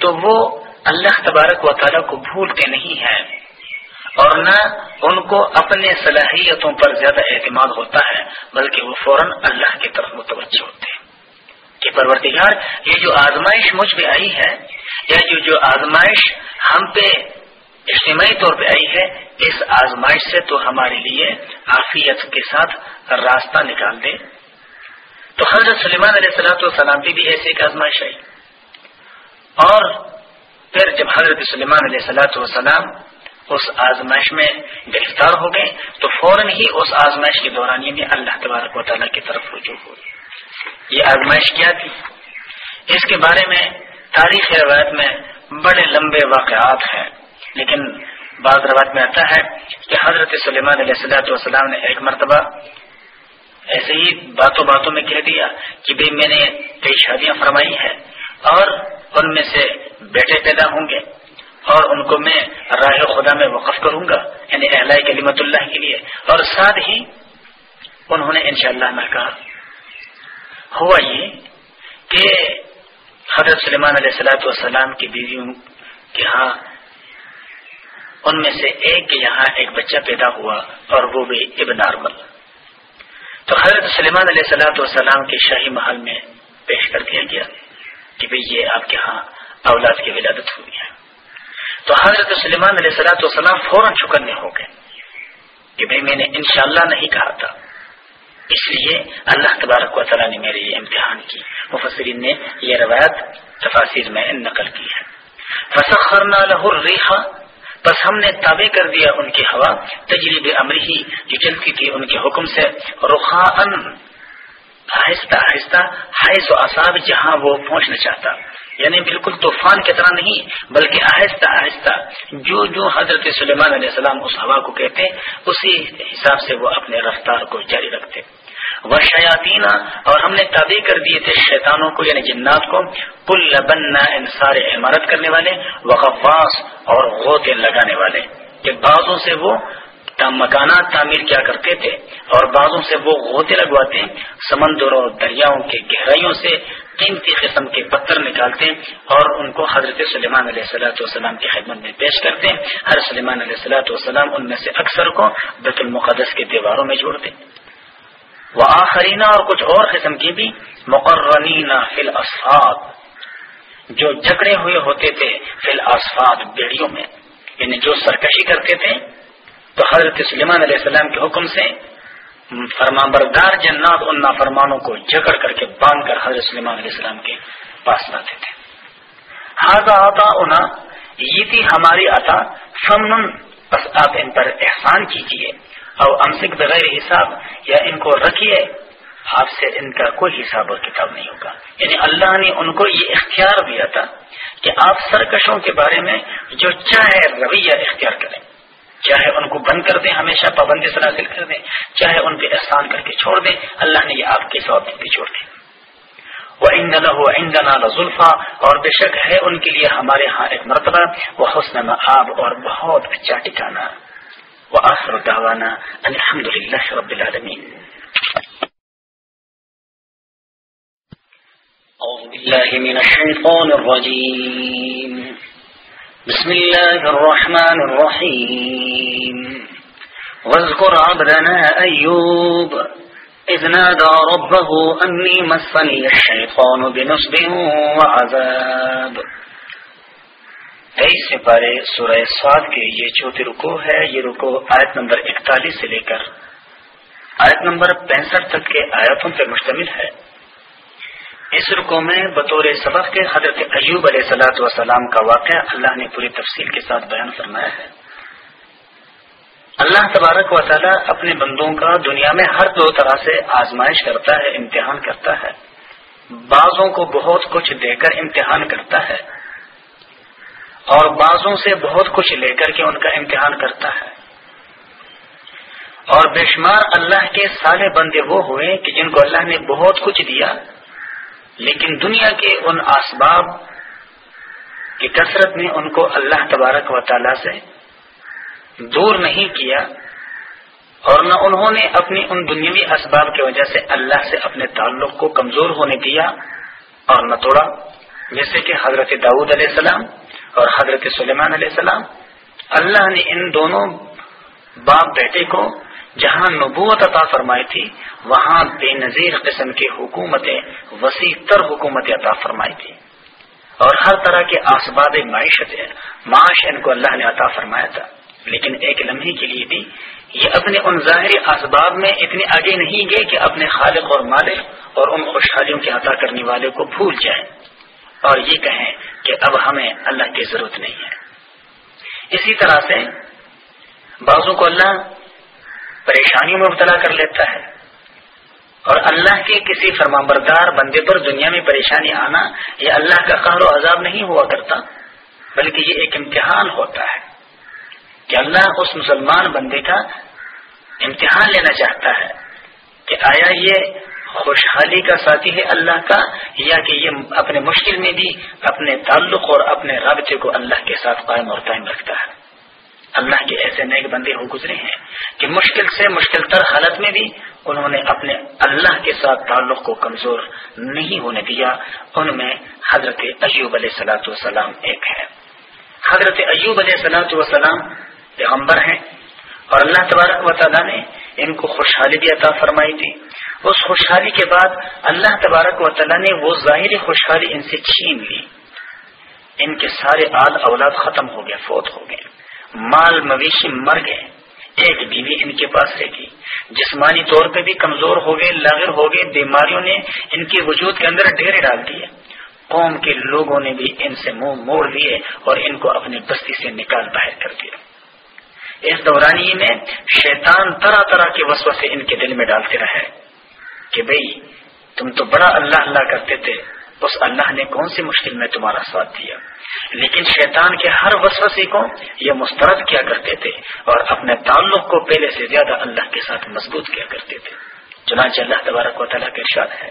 تو وہ اللہ تبارک و تعالیٰ کو بھولتے نہیں ہیں اور نہ ان کو اپنے صلاحیتوں پر زیادہ اعتماد ہوتا ہے، بلکہ وہ فوراً اللہ کی طرف متوجہ ہوتے ہیں۔ کہ پرورتگار یہ جو آزمائش مجھ پہ آئی ہے یا جو جو آزمائش ہم پہ، اجتماعی طور پہ آئی ہے، اس آزمائش سے تو ہمارے لیے عافیت کے ساتھ راستہ نکال دے۔ تو حضرت سلیمان علیہ السلاۃ والسلام کی بھی ایسی ایک آزمائش آئی۔ اور پھر جب حضرت سلیمان علیہ السلاۃ والسلام اس آزمائش میں گرفتار ہو گئے، تو فوراً ہی اس آزمائش کے دوران یہ اللہ تبارک و تعالیٰ کی طرف رجوع ہوئی یہ آزمائش کیا تھی؟ اس کے بارے میں تاریخ روایت میں بڑے لمبے واقعات ہیں، لیکن بعض روایت میں آتا ہے کہ حضرت سلیمان علیہ السلاۃ والسلام نے ایک مرتبہ ایسے ہی باتوں باتوں میں کہہ دیا کہ بھائی میں نے کئی شادیاں فرمائی ہیں اور ان میں سے بیٹے پیدا ہوں گے اور ان کو میں راہ خدا میں وقف کروں گا یعنی اہل کلیمت اللہ کے لیے۔ اور ساتھ ہی انہوں نے انشاءاللہ اللہ کہا، ہوا یہ کہ حضرت سلیمان علیہ السلاۃ والسلام کی بیویوں کے ہاں ان میں سے ایک کے یہاں ایک بچہ پیدا ہوا اور وہ بھی ابن ارمل تو حضرت سلیمان علیہ السلاۃ والسلام کے شاہی محل میں پیش کر دیا گیا کہ بھئی یہ آپ کے ہاں اولاد کی ولادت ہوئی ہے تو حضرت سلیمان علیہ السلاۃ والسلام فوراً چکنے ہو گئے۔ کہ بھائی میں نے انشاءاللہ نہیں کہا تھا۔ اس لیے اللہ تبارک و تعالیٰ نے میرے یہ امتحان کی۔ مفسرین نے یہ روایت تفاصر میں نقل کی ہے۔ فسخرنا له الريح۔ بس ہم نے تابع کر دیا ان کی ہوا۔ تجریب امرحی جو چلتی تھی ان کے حکم سے۔ رخا آہستہ آہستہ حیث و اصاب جہاں وہ پہنچنا چاہتا۔ یعنی بالکل طوفان کی طرح نہیں، بلکہ آہستہ آہستہ جو جو حضرت سلیمان علیہ السلام اس ہوا کو کہتے، اسی حساب سے وہ اپنے رفتار کو جاری رکھتے۔ وہ شیاتین اور ہم نے تابع کر دیے تھے شیطانوں کو یعنی جنات کو۔ پل بننا ان سارے عمارت کرنے والے وقفاس اور غوطے لگانے والے۔ کہ بعضوں سے وہ مکانات تعمیر کیا کرتے تھے اور بعضوں سے وہ غوطے لگواتے سمندروں دریاؤں کے گہرائیوں سے قیمتی قسم کے پتھر نکالتے اور ان کو حضرت سلیمان علیہ السلاۃ والسلام کی خدمت میں پیش کرتے ہر سلیمان علیہ السلاۃ والسلام ان میں سے اکثر کو بیت المقدس کے دیواروں میں جوڑتے وہ آخرینہ اور کچھ اور قسم کی بھی مقررین فی الاسفاد، جو جھگڑے ہوئے ہوتے تھے فی الاسفاد بیڑیوں میں یعنی جو سرکشی کرتے تھے۔ تو حضرت سلیمان علیہ السلام کے حکم سے فرما بردار جنات ان نافرمانوں کو جکڑ کر کے باندھ کر حضرت سلیمان علیہ السلام کے پاس لاتے تھے۔ آتا یہ تھی ہماری عطا۔ فمن بس آپ ان پر احسان کیجیے اور امسک بغیر حساب، یا ان کو رکھیے آپ سے ان کا کوئی حساب اور کتاب نہیں ہوگا۔ یعنی اللہ نے ان کو یہ اختیار دیا تھا کہ آپ سرکشوں کے بارے میں جو چاہے رویہ اختیار کریں۔ چاہے ان کو بند کر دیں، ہمیشہ پابندی سے حاصل کر دیں، چاہے ان پہ احسان کر کے چھوڑ دیں، اللہ نے یہ آپ کے سواب پہ چھوڑ دیں وہ ان ظلفا اور بے شک ہے ان کے لیے ہمارے ہاں ایک مرتبہ وہ حسن آب اور بہت اچھا ٹھکانا وہ آخر داوانا الحمد للہ رب العالمین أعوذ بالله من الشيطان الرجيم بسم الله الرحمن الرحيم. واذكر عبدنا أيوب إذ نادى ربه أني مسني الشيطان بنصب وعذاب. تیئیس سے پارے سورہ سعد کے یہ چوتھی رکو ہے، یہ رکو آیت نمبر اکتالیس سے لے کر آیت نمبر پینسٹھ تک کے آیتوں پر مشتمل ہے۔ اس رکو میں بطور سبق کے حضرت ایوب علیہ سلاۃ وسلام کا واقعہ اللہ نے پوری تفصیل کے ساتھ بیان فرمایا ہے۔ اللہ تبارک و تعالیٰ اپنے بندوں کا دنیا میں ہر دو طرح سے آزمائش کرتا ہے، امتحان کرتا ہے۔ بعضوں کو بہت کچھ دے کر امتحان کرتا ہے۔ اور بعضوں سے بہت کچھ لے کر کے ان کا امتحان کرتا ہے۔ اور بے شمار اللہ کے سارے بندے وہ ہوئے کہ جن کو اللہ نے بہت کچھ دیا۔ لیکن دنیا کے ان اسباب کی کثرت نے ان کو اللہ تبارک و تعالی سے دور نہیں کیا اور نہ انہوں نے اپنی ان دنیاوی اسباب کی وجہ سے اللہ سے اپنے تعلق کو کمزور ہونے دیا اور نہ توڑا، جیسے کہ حضرت داود علیہ السلام اور حضرت سلیمان علیہ السلام۔ اللہ نے ان دونوں باپ بیٹے کو جہاں نبوت عطا فرمائی تھی، وہاں بے نظیر قسم کی حکومتیں، وسیع تر حکومت عطا فرمائی تھی۔ اور ہر طرح کے اسباب معیشت معاش ان کو اللہ نے عطا فرمایا تھا۔ لیکن ایک لمحے کے لیے بھی یہ اپنے ان ظاہری اسباب میں اتنے آگے نہیں گئے کہ اپنے خالق اور مالک اور ان خوشحالیوں کے عطا کرنے والے کو بھول جائیں۔ اور یہ کہیں کہ اب ہمیں اللہ کی ضرورت نہیں ہے۔ اسی طرح سے بعضوں کو اللہ پریشانیوں میں مبتلا کر لیتا ہے۔ اور اللہ کے کسی فرمانبردار بندے پر دنیا میں پریشانی آنا یہ اللہ کا قہر و عذاب نہیں ہوا کرتا، بلکہ یہ ایک امتحان ہوتا ہے۔ کہ اللہ اس مسلمان بندے کا امتحان لینا چاہتا ہے کہ آیا یہ خوشحالی کا ساتھی ہے اللہ کا، یا کہ یہ اپنے مشکل میں بھی اپنے تعلق اور اپنے رابطے کو اللہ کے ساتھ قائم اور قائم رکھتا ہے۔ اللہ کے ایسے نیک بندے ہو گزرے ہیں کہ مشکل سے مشکل تر حالت میں بھی انہوں نے اپنے اللہ کے ساتھ تعلق کو کمزور نہیں ہونے دیا۔ ان میں حضرت ایوب علیہ سلاۃ والسلام ایک ہے۔ حضرت ایوب علیہ سلاۃ والسلام پیغمبر ہیں اور اللہ تبارک و تعالیٰ نے ان کو خوشحالی بھی عطا فرمائی تھی۔ اس خوشحالی کے بعد اللہ تبارک و تعالیٰ نے وہ ظاہری خوشحالی ان سے چھین لی۔ ان کے سارے آل اولاد ختم ہو گئے، فوت ہو گئے۔ مال مویشی مر گئے۔ ایک بیوی ان کے پاس رہ گئی۔ جسمانی طور پہ بھی کمزور ہو گئے، لاغر ہو گئے، بیماریوں نے ان کے وجود کے اندر ڈھیرے ڈال دیے۔ قوم کے لوگوں نے بھی ان سے منہ موڑ لیے اور ان کو اپنی بستی سے نکال باہر کر دیا۔ اس دورانی میں شیطان طرح طرح کے وسو سے ان کے دل میں ڈالتے رہے کہ بھئی تم تو بڑا اللہ اللہ کرتے تھے۔ اس اللہ نے کون سی مشکل میں تمہارا ساتھ دیا؟ لیکن شیطان کے ہر وسوسے کو یہ مسترد کیا کرتے تھے اور اپنے تعلق کو پہلے سے زیادہ اللہ کے ساتھ مضبوط کیا کرتے تھے۔ چنانچہ اللہ تبارک و تعالیٰ کے ارشاد ہے۔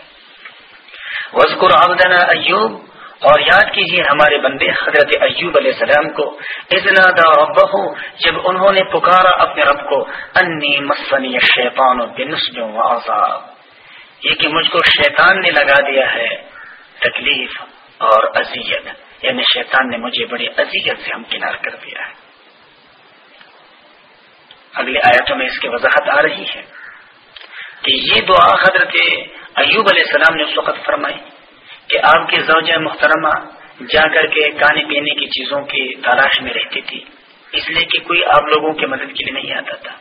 وزقر آمدنا ایوب اور یاد کیجیے ہمارے بندے حضرت ایوب علیہ السلام کو ازنا بہو جب انہوں نے پکارا اپنے رب کو انی مسنی شیطان و عذاب یہ کہ مجھ کو شیطان نے لگا دیا ہے۔ تکلیف اور اذیت یعنی شیطان نے مجھے بڑی اذیت سے ہمکنار کر دیا ہے۔ اگلی آیتوں میں اس کی وضاحت آ رہی ہے کہ یہ دعا حضرت ایوب علیہ السلام نے اس وقت فرمائی کہ آپ کی زوجہ محترمہ جا کر کے کھانے پینے کی چیزوں کی تلاش میں رہتی تھی، اس لیے کہ کوئی آپ لوگوں کی مدد کے لیے نہیں آتا تھا۔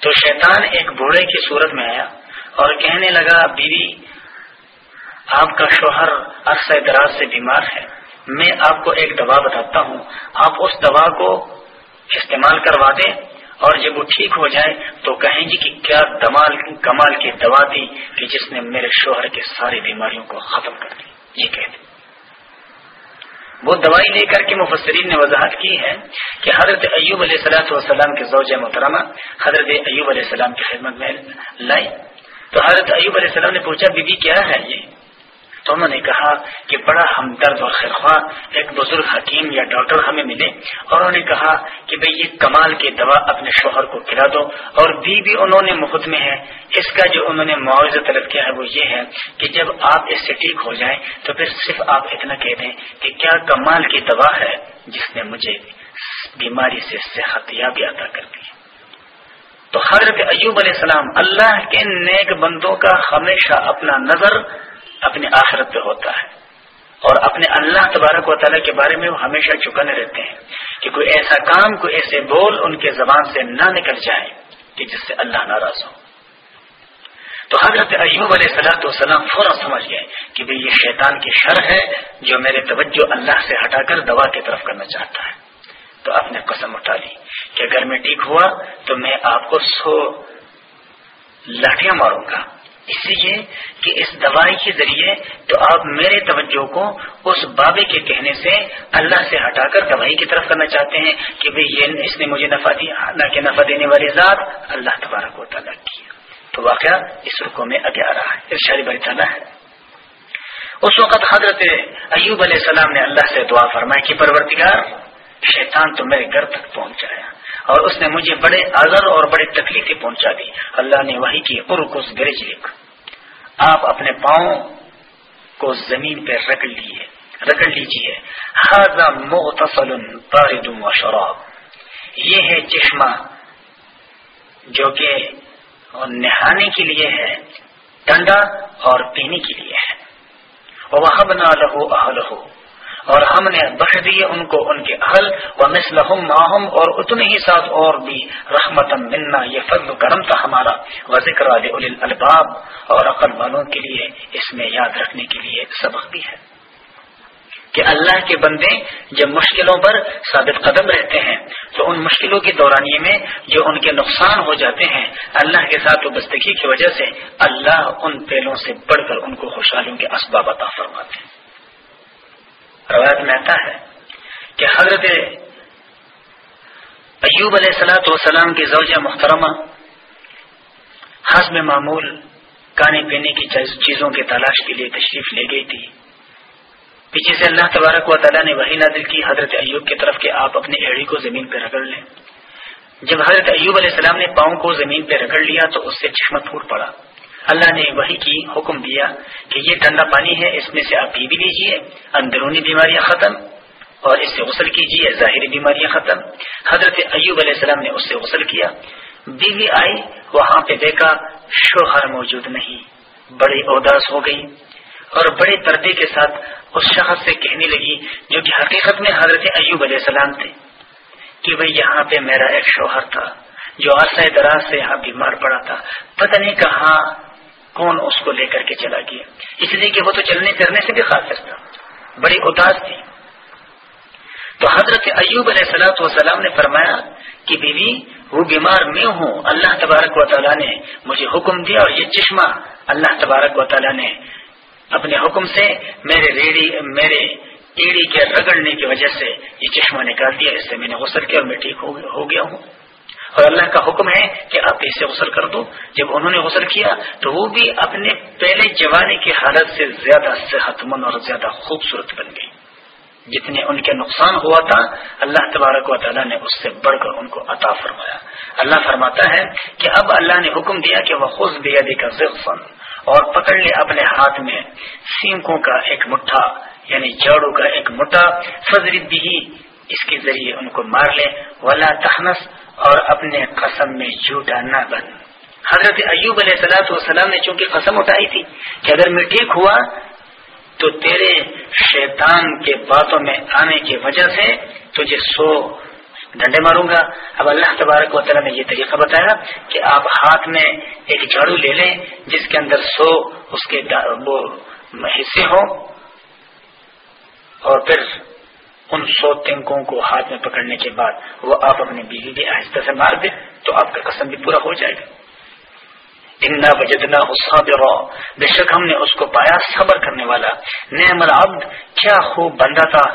تو شیطان ایک بوڑھے کی صورت میں آیا اور کہنے لگا، بیوی آپ کا شوہر عرصہ دراز سے بیمار ہے۔ میں آپ کو ایک دوا بتاتا ہوں۔ آپ اس دوا کو استعمال کروا دیں اور جب وہ ٹھیک ہو جائے تو کہیں گی کہ کیا دمال کمال کی دوا دی کہ جس نے میرے شوہر کے ساری بیماریوں کو ختم کر دی۔ یہ کہتے وہ دوائی لے کر کے مفسرین نے وضاحت کی ہے کہ حضرت ایوب علیہ السلاۃ والسلام کے زوجہ محترمہ، حضرت ایوب علیہ السلام کی خدمت میں لائی تو حضرت ایوب علیہ السلام نے پوچھا بی بی کیا ہے؟ یہ تو انہوں نے کہا کہ بڑا ہمدرد اور خیرخواہ ایک بزرگ حکیم یا ڈاکٹر ہمیں ملے اور انہوں نے کہا کہ بھئی یہ کمال کی دوا اپنے شوہر کو کھلا دو اور بی بھی انہوں نے مخت میں ہے۔ اس کا جو انہوں نے معاوضہ طلب کیا ہے وہ یہ ہے کہ جب آپ اس سے ٹھیک ہو جائیں تو پھر صرف آپ اتنا کہہ دیں کہ کیا کمال کی دوا ہے جس نے مجھے بیماری سے صحت یابی عطا کر دی۔ تو حضرت ایوب علیہ السلام اللہ کے نیک بندوں کا ہمیشہ اپنا نظر اپنے آخرت پہ ہوتا ہے۔ اور اپنے اللہ تبارک و تعالیٰ کے بارے میں وہ ہمیشہ چکنے رہتے ہیں کہ کوئی ایسا کام، کوئی ایسے بول ان کے زبان سے نہ نکل جائے کہ جس سے اللہ ناراض ہو تو حضرت ایوب علیہ سلاۃ والسلام فوراً سمجھ گئے کہ بھئی یہ شیطان کی شر ہے جو میرے توجہ اللہ سے ہٹا کر دوا کی طرف کرنا چاہتا ہے۔ تو آپ نے قسم اٹھا لی کہ اگر میں ٹھیک ہوا تو میں آپ کو سو لاٹیاں ماروں گا۔ اس لیے کہ اس دوائی کے ذریعے تو آپ میرے توجہ کو اس بابے کے کہنے سے اللہ سے ہٹا کر دوائی کی طرف کرنا چاہتے ہیں کہ بھئی یہ اس نے مجھے نفع دیا نہ کہ نفع دینے والی ذات اللہ تبارک و تعالیٰ کی۔ تو واقعہ اس رکو میں آگے آ رہا ہے، ارشاد بری تعالیٰ ہے۔ اس وقت حضرت ایوب علیہ السلام نے اللہ سے دعا فرمائی کہ پرورتگار شیطان تو میرے گھر تک پہنچایا اور اس نے مجھے بڑے اظہر اور بڑے تکلیفیں پہنچا دی۔ اللہ نے وہی کی ارکس گرج لکھ آپ اپنے پاؤں کو زمین پہ رگڑ لیے رگڑ لیجیے ہاضا مغتفل بارد و شراب۔ یہ ہے چشمہ جو کہ نہانے کے لیے ہے، ٹھنڈا اور پینے کے لیے ہے۔ وہ بنا لہو اہلہو اور ہم نے بخش دیے ان کو ان کے اہل و مسلحم ماہم اور اتنے ہی ساتھ اور بھی رحمت ملنا یہ فضل کرم تھا ہمارا۔ و ذکر الباب اور عقل والوں کے لیے، اس میں یاد رکھنے کے لیے سبق بھی ہے۔ کہ اللہ کے بندے جب مشکلوں پر ثابت قدم رہتے ہیں، تو ان مشکلوں کی دورانی میں جو ان کے نقصان ہو جاتے ہیں، اللہ کے ساتھ وابستگی کی وجہ سے، اللہ ان پہلوں سے بڑھ کر ان کو خوشحالیوں کے اسباب عطا فرماتے ہیں۔ روایت میں آتا ہے کہ حضرت ایوب علیہ سلاۃ والسلام کی زوجہ محترمہ حسب معمول کھانے پینے کی چیزوں کے تلاش کے لیے تشریف لے گئی تھی۔ پیچھے سے اللہ تبارک و تعالیٰ نے وہی نازل کی، حضرت ایوب کی طرف کہ آپ اپنے ایڑی کو زمین پہ رگڑ لیں۔ جب حضرت ایوب علیہ السلام نے پاؤں کو زمین پہ رگڑ لیا تو اس سے چشمہ پھوٹ پڑا۔ اللہ نے وہی کی حکم دیا کہ یہ ٹھنڈا پانی ہے، اس میں سے آپ پی بھی لیجیے اندرونی بیماریاں ختم اور اس سے غسل کیجیے ظاہری بیماریاں ختم۔ حضرت ایوب علیہ السلام نے اس سے غسل کیا۔ بیوی آئی، وہاں پہ دیکھا شوہر موجود نہیں۔ بڑی اداس ہو گئی اور بڑے پردے کے ساتھ اس شخص سے کہنے لگی جو کہ حقیقت میں حضرت ایوب علیہ السلام تھے کہ بھائی یہاں پہ میرا ایک شوہر تھا جو عرصہ دراز سے یہاں بیمار پڑا تھا۔ پتہ نہیں کہاں کون اس کو لے کر کے چلا گیا؟ اس لیے کہ وہ تو چلنے پھرنے سے بھی خاص تھا۔ بڑی اداس تھی۔ تو حضرت ایوب علیہ السلاۃ وسلام نے فرمایا کہ بیوی، وہ بیمار میں ہوں، اللہ تبارک و تعالیٰ نے مجھے حکم دیا اور یہ چشمہ اللہ تبارک و تعالیٰ نے اپنے حکم سے میرے ریڑی، میرے ایڑی کے رگڑنے کی وجہ سے یہ چشمہ نکال دیا، اس سے میں نے غسل کیا اور میں ٹھیک ہو گیا ہوں۔ اور اللہ کا حکم ہے کہ آپ اسے غسل کر دو۔ جب انہوں نے غسل کیا تو وہ بھی اپنے پہلے جوانی کی حالت سے زیادہ صحت مند اور زیادہ خوبصورت بن گئی۔ جتنے ان کے نقصان ہوا تھا، اللہ تبارک و تعالیٰ نے اس سے بڑھ کر ان کو عطا فرمایا۔ اللہ فرماتا ہے کہ اب اللہ نے حکم دیا کہ وہ خود بیادی کا ذخن اور پکڑ لے اپنے ہاتھ میں سینکوں کا ایک مٹھا یعنی جاڑو کا ایک مٹھا فضر بھی اس کے ذریعے ان کو مار لے۔ ولا تحنس اور اپنے قسم میں جھوٹا نہ بن۔ حضرت ایوب علیہ السلاۃ والسلام نے چونکہ قسم اٹھائی تھی کہ اگر میں ٹھیک ہوا تو تیرے شیطان کے باتوں میں آنے کی وجہ سے تجھے سو ڈنڈے ماروں گا۔ اب اللہ تبارک و تعالیٰ نے یہ طریقہ بتایا کہ آپ ہاتھ میں ایک جھاڑو لے لیں جس کے اندر سو اس کے وہ حصے ہوں اور پھر ان سو تنکوں کو ہاتھ میں پکڑنے کے بعد وہ آپ اپنی بیوی بھی آہستہ سے مار دیں تو آپ کا قسم بھی پورا ہو جائے گا۔ انا بجدنا صابرا۔ بے شک ہم نے اس کو پایا صبر کرنے والا۔ نعم العبد، کیا خوب بندہ تھا۔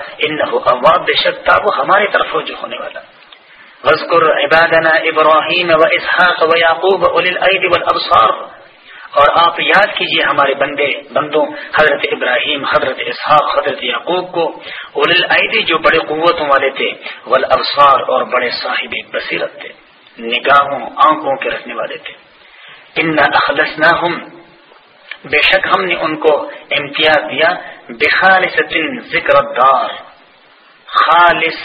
اواب، بے شک تھا وہ ہماری طرف جو ہونے والا۔ وزقر عبادنا ابراہیم و اسحاق و یعقوب اولی اول والابصار۔ اور آپ یاد کیجیے ہمارے بندے، بندوں، حضرت ابراہیم، حضرت اسحاق، حضرت یعقوب کو اول جو بڑے قوتوں والے تھے، والابصار اور بڑے صاحب بصیرت تھے، نگاہوں، آنکھوں کے رکھنے والے تھے۔ ان اخلص نہ بے شک ہم نے ان کو امتیاز دیا۔ بخالص ذکر دار خالص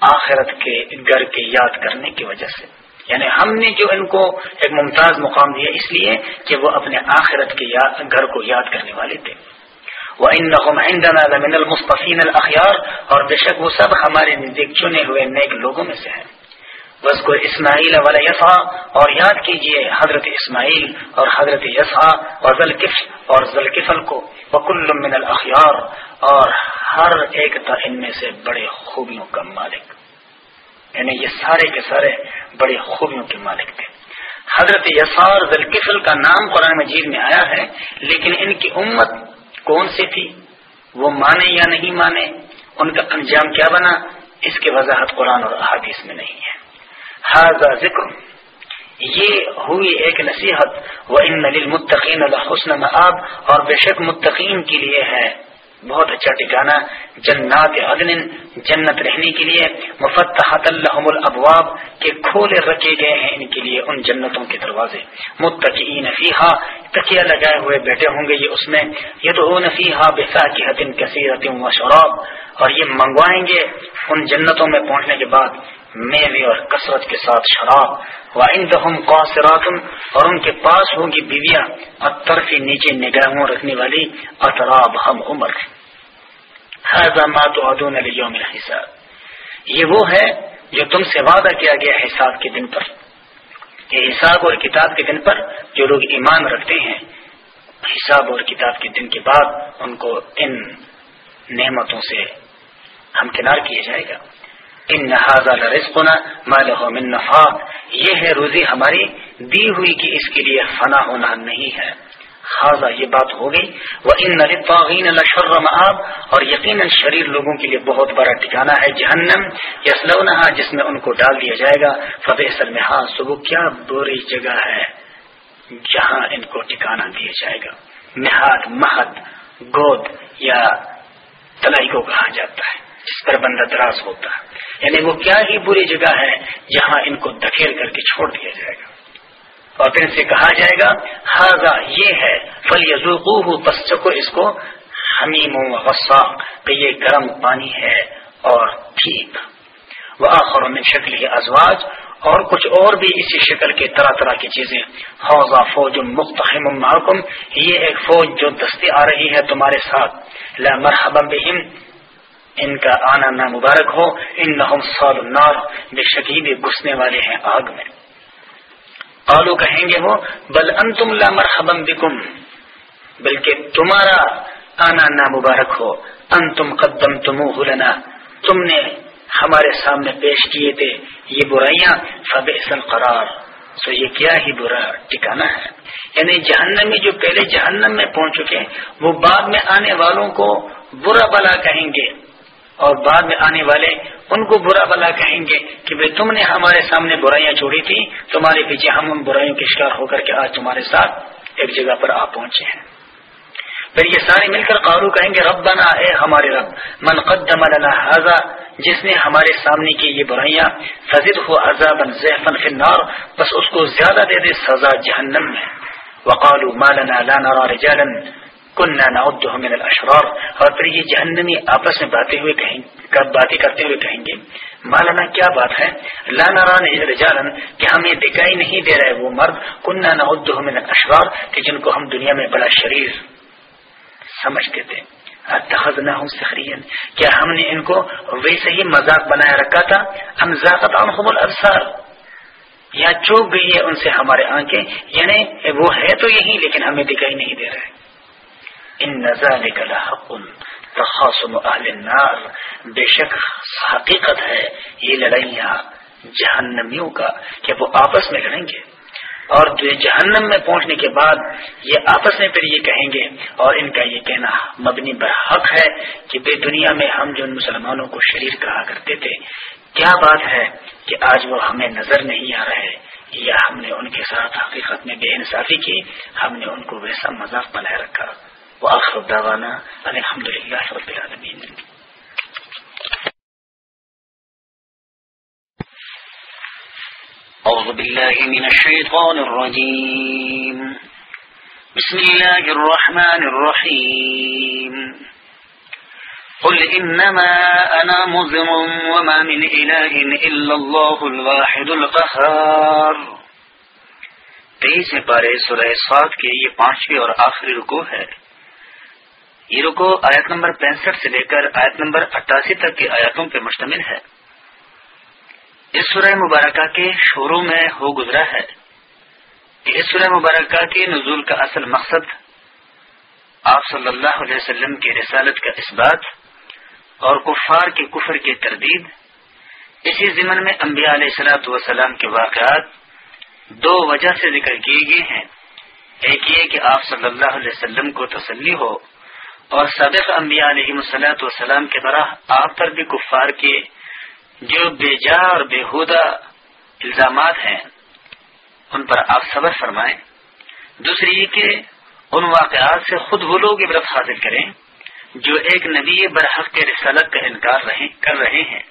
آخرت کے، گھر کے یاد کرنے کی وجہ سے۔ یعنی ہم نے جو ان کو ایک ممتاز مقام دیا اس لیے کہ وہ اپنے آخرت کے گھر کو یاد کرنے والے تھے۔ وہ ان من المصطفین الاخیار اور بے شک وہ سب ہمارے نزدیک چنے ہوئے نیک لوگوں میں سے ہیں۔ بس کو اسماعیل والا یسا اور یاد کیجیے حضرت اسماعیل اور حضرت یسا اور ذلکف اور ذلکفل کو۔ وکل من الاخیار اور ہر ایک ان میں سے بڑے خوبیوں کا مالک۔ یعنی یہ سارے کے سارے بڑے خوبیوں کے مالک تھے۔ حضرت یسار ذلکفل کا نام قرآن مجید میں آیا ہے، لیکن ان کی امت کون سی تھی؟ وہ مانے یا نہیں مانے؟ ان کا انجام کیا بنا؟ اس کی وضاحت قرآن اور احادیث میں نہیں ہے۔ ذکر، یہ ہوئی ایک نصیحت وہ ان نلیل متقین الحسن اور بے شک متقین کے لیے ہے۔ بہت اچھا ٹھکانا جنات عدن، جنت رہنے کے لیے مفتحت الحم الابواب کے کھولے رکھے گئے ہیں ان کے لیے ان جنتوں کے دروازے۔ متقین فیحا تکیا لگائے ہوئے بیٹھے ہوں گے یہ اس میں۔ یہ تو نفیحا بسا کی و شراب۔ اور یہ منگوائیں گے ان جنتوں میں پہنچنے کے بعد۔ میوے اور کثرت کے ساتھ شراب و اندہم قاصراتن اور ان کے پاس ہوگی بیویاں اطرفی نیچے نگاہوں رکھنے والی اطراب ہم عمر۔ مات عدون علی یوم الحساب۔ یہ وہ ہے جو تم سے وعدہ کیا گیا حساب کے دن پر۔ یہ حساب اور کتاب کے دن پر جو لوگ ایمان رکھتے ہیں، حساب اور کتاب کے دن کے بعد ان کو ان نعمتوں سے ہمکنار کیا جائے گا۔ ان رزقنا ما له من نفاق یہ ہے روزی ہماری، دی ہوئی کہ اس کے لیے فنا ہونا نہیں ہے۔ خاصا یہ بات ہو گئی۔ وہ ان نرطاغین شرم آب اور یقیناً شریر لوگوں کے لیے بہت بڑا ٹھکانا ہے جہنم۔ یسلونہ جس میں ان کو ڈال دیا جائے گا۔ فتح سلم صبح کیا بری جگہ ہے جہاں ان کو ٹھکانا دیا جائے گا۔ نہاد مہد، گود یا تلائی کو کہا جاتا ہے، جس پر بندہ دراز ہوتا ہے۔ یعنی وہ کیا ہی بری جگہ ہے جہاں ان کو دکھیل کر کے چھوڑ دیا جائے گا۔ اور پھر سے کہا جائے گا ہاضا یہ ہے فل یزو بس چکو اس کو حمیم غصہ کہ یہ گرم پانی ہے اور ٹھیک۔ وہ آخر میں شکل ازواج اور کچھ اور بھی اسی شکل کے طرح طرح کی چیزیں۔ حوضہ فوج مختحم محکم یہ ایک فوج جو دستی آ رہی ہے تمہارے ساتھ۔ لا مرحبا بہم ان کا آنا نہ مبارک ہو۔ ان نہ بے شکیب گھسنے والے ہیں آگ میں۔ آلو کہیں گے وہ، بل ان تم لا مرحبا بکم۔ بلکہ تمہارا آنا نہ مبارک ہو۔ ان تم قدم تم تم نے ہمارے سامنے پیش کیے تھے یہ برائیاں فب قرار سو یہ کیا ہی برا ٹھکانا ہے۔ یعنی جہنم میں جو پہلے جہنم میں پہنچ چکے وہ بعد میں آنے والوں کو برا بلا کہیں گے۔ اور بعد میں آنے والے ان کو برا بلا کہیں گے کہ بھائی تم نے ہمارے سامنے برائیاں چھوڑی تھی، تمہارے پیچھے ہم ان برائیوں کے شکار ہو کر کے آج تمہارے ساتھ ایک جگہ پر آپ پہنچے ہیں۔ پھر یہ سارے مل کر قارو کہیں گے رب بنا اے ہمارے رب، من قدم لنا حاضا جس نے ہمارے سامنے کی یہ برائیاں فضد ہو عذابا زیفن فی بس اس کو زیادہ دے دے، سزا جہنم میں۔ وقالو مالنا لا نرى رجالا كنا نعده من الاشرار اور پھر یہ جہنمی آپس میں باتیں ہوئے کہیں کب باتیں کرتے ہوئے کہیں گے؟ مالانا کیا بات ہے؟ لا نرى رجالا، کہ ہمیں دکھائی نہیں دے رہے وہ مرد. كنا نعده من الاشرار کہ جن کو ہم دنیا میں بڑا شریر سمجھتے تھے. نہ ہوں سخرین. کیا ہم نے ان کو ویسے ہی مذاق بنایا رکھا تھا؟ ہم ذاکت عنہم الابصار؟ یا چوک گئی ہے ان سے ہمارے آنکھیں؟ یعنی وہ ہے تو یہی، لیکن ہمیں دکھائی نہیں دے رہے. ان نظالک لحق تخاصم اہل النار. بے شک حقیقت ہے، یہ لڑائیاں جہنمیوں کا کہ وہ آپس میں لڑیں گے۔ اور جہنم میں پہنچنے کے بعد یہ آپس میں پھر یہ کہیں گے، اور ان کا یہ کہنا مبنی برحق ہے کہ بے دنیا میں ہم جو ان مسلمانوں کو شریر کہا کرتے تھے، کیا بات ہے کہ آج وہ ہمیں نظر نہیں آ رہے؟ یا ہم نے ان کے ساتھ حقیقت میں بے انصافی کی، ہم نے ان کو ویسا مذاق بنائے رکھا۔ وہ آخر داوانا الحمد للہ رب العالمین أعوذ بالله من الشيطان الرجيم. بسم الله الرحمن الرحيم. قل إنما أنا مذر وما من إله إلا الله الواحد القهار. تیئیس پارے سورہ سات کے یہ پانچویں اور آخری رکو ہے. یہ رکو آیت نمبر پینسٹھ سے لے کر آیت نمبر اٹھاسی تک کی آیاتوں پر مشتمل ہے۔ اس سورہ مبارکہ کے شروع میں ہو گزرا ہے کہ اس سورہ مبارکہ کے نزول کا اصل مقصد آپ صلی اللہ علیہ وسلم کی رسالت کا اس بات اور کفار کے کفر کی تردید، اسی ضمن میں انبیاء علیہ السلاۃ وسلام کے واقعات دو وجہ سے ذکر کیے گئے ہیں۔ ایک یہ کہ آپ صلی اللہ علیہ وسلم کو تسلی ہو اور سابق انبیاء علیہ وسلط وسلام کے طرح آپ پر بھی کفار کے جو بے جا اور بےحدہ الزامات ہیں، ان پر آپ صبر فرمائیں۔ دوسری یہ کہ ان واقعات سے خود وہ لوگ عبرت حاصل کریں جو ایک نبی برحق کے رسالت کا انکار رہے کر رہے ہیں۔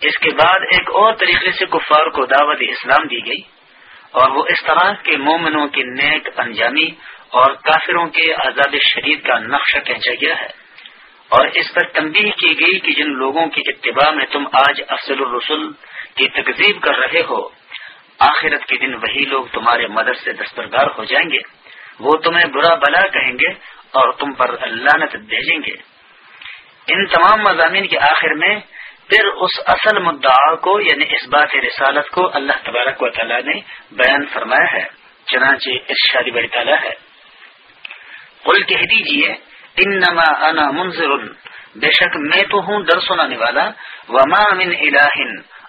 اس کے بعد ایک اور طریقے سے کفار کو دعوت اسلام دی گئی اور وہ اس طرح کے مومنوں کی نیک انجامی اور کافروں کے آزاد شدید کا نقشہ کھینچا گیا ہے۔ اور اس پر تنبیہ کی گئی کہ جن لوگوں کی اتباع میں تم آج افضل الرسول کی تقزیب کر رہے ہو، آخرت کے دن وہی لوگ تمہارے مدد سے دسترگار ہو جائیں گے۔ وہ تمہیں برا بلا کہیں گے اور تم پر لانت بھیجیں گے۔ ان تمام مضامین کے آخر میں پھر اس اصل مدعا کو یعنی اس بات رسالت کو اللہ تبارک و تعالیٰ نے بیان فرمایا ہے۔ چنانچہ اس شادی بڑی تعالیٰ ہے۔ قل کہہ دیجیے انما انا منظر بے شک میں تو ہوں ڈر سنانے والا۔ وما من الہ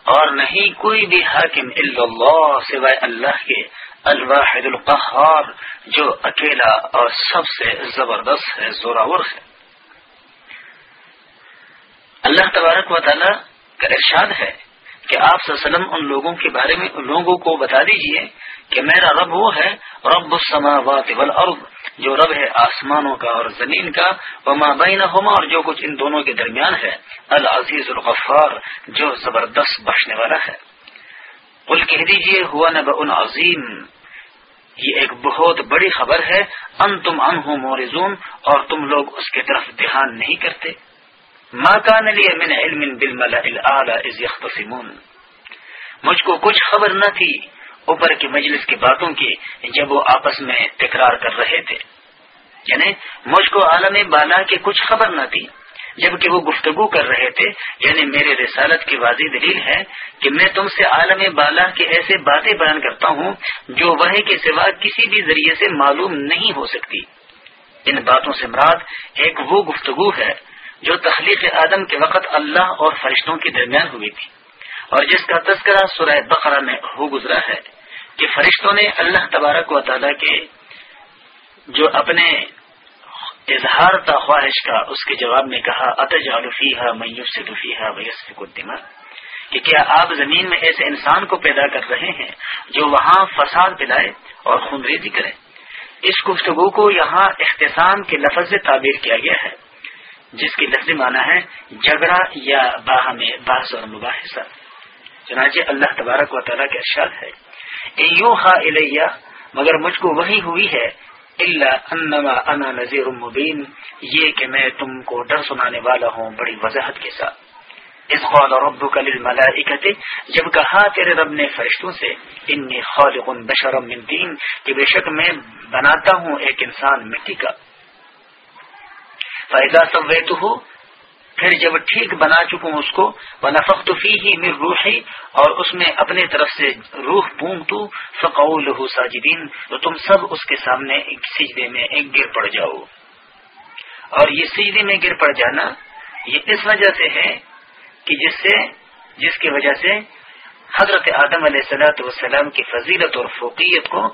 اور نہیں کوئی بھی حاکم الا اللہ سوائے اللہ کے، الواحد القہار، جو اکیلا اور سب سے زبردست ہے، زوراور ہے۔ اللہ تبارک و تعالی کا ارشاد ہے کہ آپ وسلم ان لوگوں کے بارے میں، ان لوگوں کو بتا دیجیے کہ میرا رب وہ ہے، رب السماوات والارض۔ جو رب ہے آسمانوں کا اور زمین کا وہ مابین اور جو کچھ ان دونوں کے درمیان ہے، العزیز الغفار، جو زبردست بخشنے والا ہے۔ کل کہہ دیجیے ہوا نب ان عظیم۔ یہ ایک بہت بڑی خبر ہے ان تم ان مورزون اور تم لوگ اس کی طرف دھیان نہیں کرتے۔ ماں کا نلی من علم بل ملا از یخمون مجھ کو کچھ خبر نہ تھی اوپر کی مجلس کی باتوں کی جب وہ آپس میں تکرار کر رہے تھے۔ یعنی مجھ کو عالم بالا کی کچھ خبر نہ تھی، جبکہ وہ گفتگو کر رہے تھے۔ یعنی میرے رسالت کی واضح دلیل ہے کہ میں تم سے عالم بالا کے ایسے باتیں بیان کرتا ہوں جو وہ کے سوا کسی بھی ذریعے سے معلوم نہیں ہو سکتی۔ ان باتوں سے مراد ایک وہ گفتگو ہے جو تخلیق آدم کے وقت اللہ اور فرشتوں کے درمیان ہوئی تھی۔ اور جس کا تذکرہ سورہ بقرہ میں ہو گزرا ہے کہ فرشتوں نے اللہ تبارک و تعالیٰ کے جو اپنے اظہار تھا خواہش کا اس کے جواب میں کہا اتج الفیحہ میوب سے دفیحہ ویس کو کہ کیا آپ زمین میں ایسے انسان کو پیدا کر رہے ہیں جو وہاں فساد پلائے اور خونریزی کرے؟ اس گفتگو کو یہاں اختصام کے لفظ سے تعبیر کیا گیا ہے، جس کی لفظ معنی ہے جھگڑا یا باہ میں باس اور مباحثہ۔ چنانچہ اللہ تبارک و تعالیٰ کے ارشاد ہے یوں خا مگر مجھ کو وہی ہوئی ہے اللہ انما انا نذیر مبین، یہ کہ میں تم کو ڈر سنانے والا ہوں بڑی وضاحت کے ساتھ۔ اس قول ربک للملائکت جب کہا تیرے رب نے فرشتوں سے، انی خالق بشر من دین، کہ بے شک میں بناتا ہوں ایک انسان مٹی کا۔ فائدہ سویتہ پھر جب ٹھیک بنا چکوں اس کو وہ نفق تو فی ہی مر روحی اور اس میں اپنے طرف سے روح بوم تو فقول ساجدین تو تم سب اس کے سامنے ایک سجدے میں ایک گر پڑ جاؤ۔ اور یہ سجدے میں گر پڑ جانا، یہ اس وجہ سے ہے کہ جس سے، جس کی وجہ سے حضرت آدم علیہ السلاۃ والسلام کی فضیلت اور فوقیت کو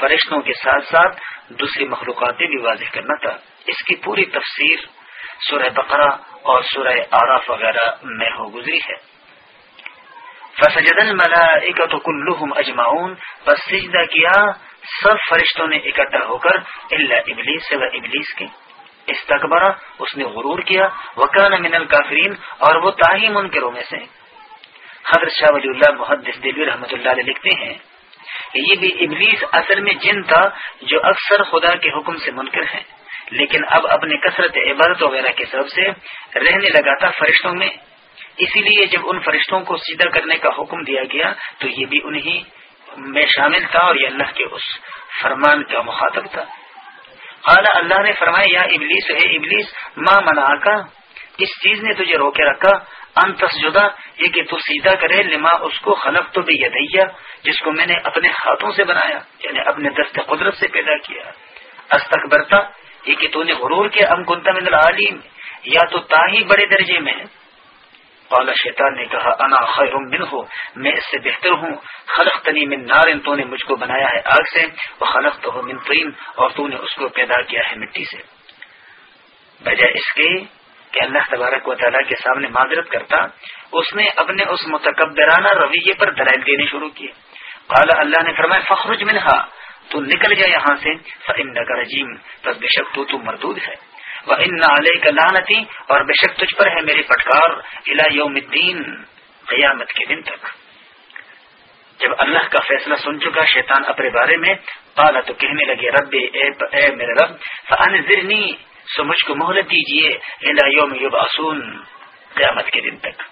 فرشتوں کے ساتھ ساتھ دوسری مخلوقات بھی واضح کرنا تھا۔ اس کی پوری تفسیر سورہ بقرہ اور سورہ آراف وغیرہ میں ہو گزری ہے۔ فسجد الملائکۃ کلهم اجمعون بس سجدہ کیا، سب فرشتوں نے اکٹھا ہو کر اللہ ابلیس و ابلیس کے۔ استقبرا اس نے غرور کیا۔ وکان من الکافرین اور وہ تاہی منکروں میں سے۔ حضرت شاہ ولی اللہ محدث دلوی رحمۃ اللہ علیہ لکھتے ہیں یہ بھی ابلیس اصل میں جن تھا جو اکثر خدا کے حکم سے منکر ہیں۔ لیکن اب اپنے کثرت عبادت وغیرہ کے سبب سے رہنے لگا تھا فرشتوں میں۔ اسی لیے جب ان فرشتوں کو سیدھا کرنے کا حکم دیا گیا تو یہ بھی انہی میں شامل تھا اور یہ اللہ کے اس فرمان کا مخاطب تھا۔ اعلیٰ اللہ نے فرمایا، یا ابلیس، اے ابلیس ماں منا کا اس چیز نے تجھے روکے رکھا۔ ان تسجدہ یہ کہ تو سیدھا کرے، لما اس کو خلق تو بھی یدیا جس کو میں نے اپنے ہاتھوں سے بنایا یعنی اپنے دست قدرت سے پیدا کیا۔ استقبرتا یہ کہ تو نے غرور کیا ام کنتا من العالم یا تو تاہی بڑے درجے میں قال شیطان نے کہا، انا خیر من ہو میں اس سے بہتر ہوں۔ خلق تنی من نار، تو نے مجھ کو بنایا ہے آگ سے وہ خلق تو من طین، اور تو نے اس کو پیدا کیا ہے مٹی سے۔ بجائے اس کے کہ اللہ تبارک و تعالیٰ کے سامنے معذرت کرتا، اس نے اپنے اس متکبرانہ رویے پر دلائل دینے شروع کیے۔ قال اللہ نے فرمایا، فخرج منہا تو نکل جائے یہاں سے فن کا رجیم بس بے شک تو تو مردود ہے۔ وہ ان علیہ کا لانتی اور بے شک تجھ پر ہے میری پٹکار۔ الا یوم الدین قیامت کے دن تک۔ جب اللہ کا فیصلہ سن چکا شیطان اپنے بارے میں پالا تو کہنے لگے رب اے, اے میرے رب فن ذرنی سو مجھ کو مہلت دیجیے الا یوم یوباسون قیامت کے دن تک۔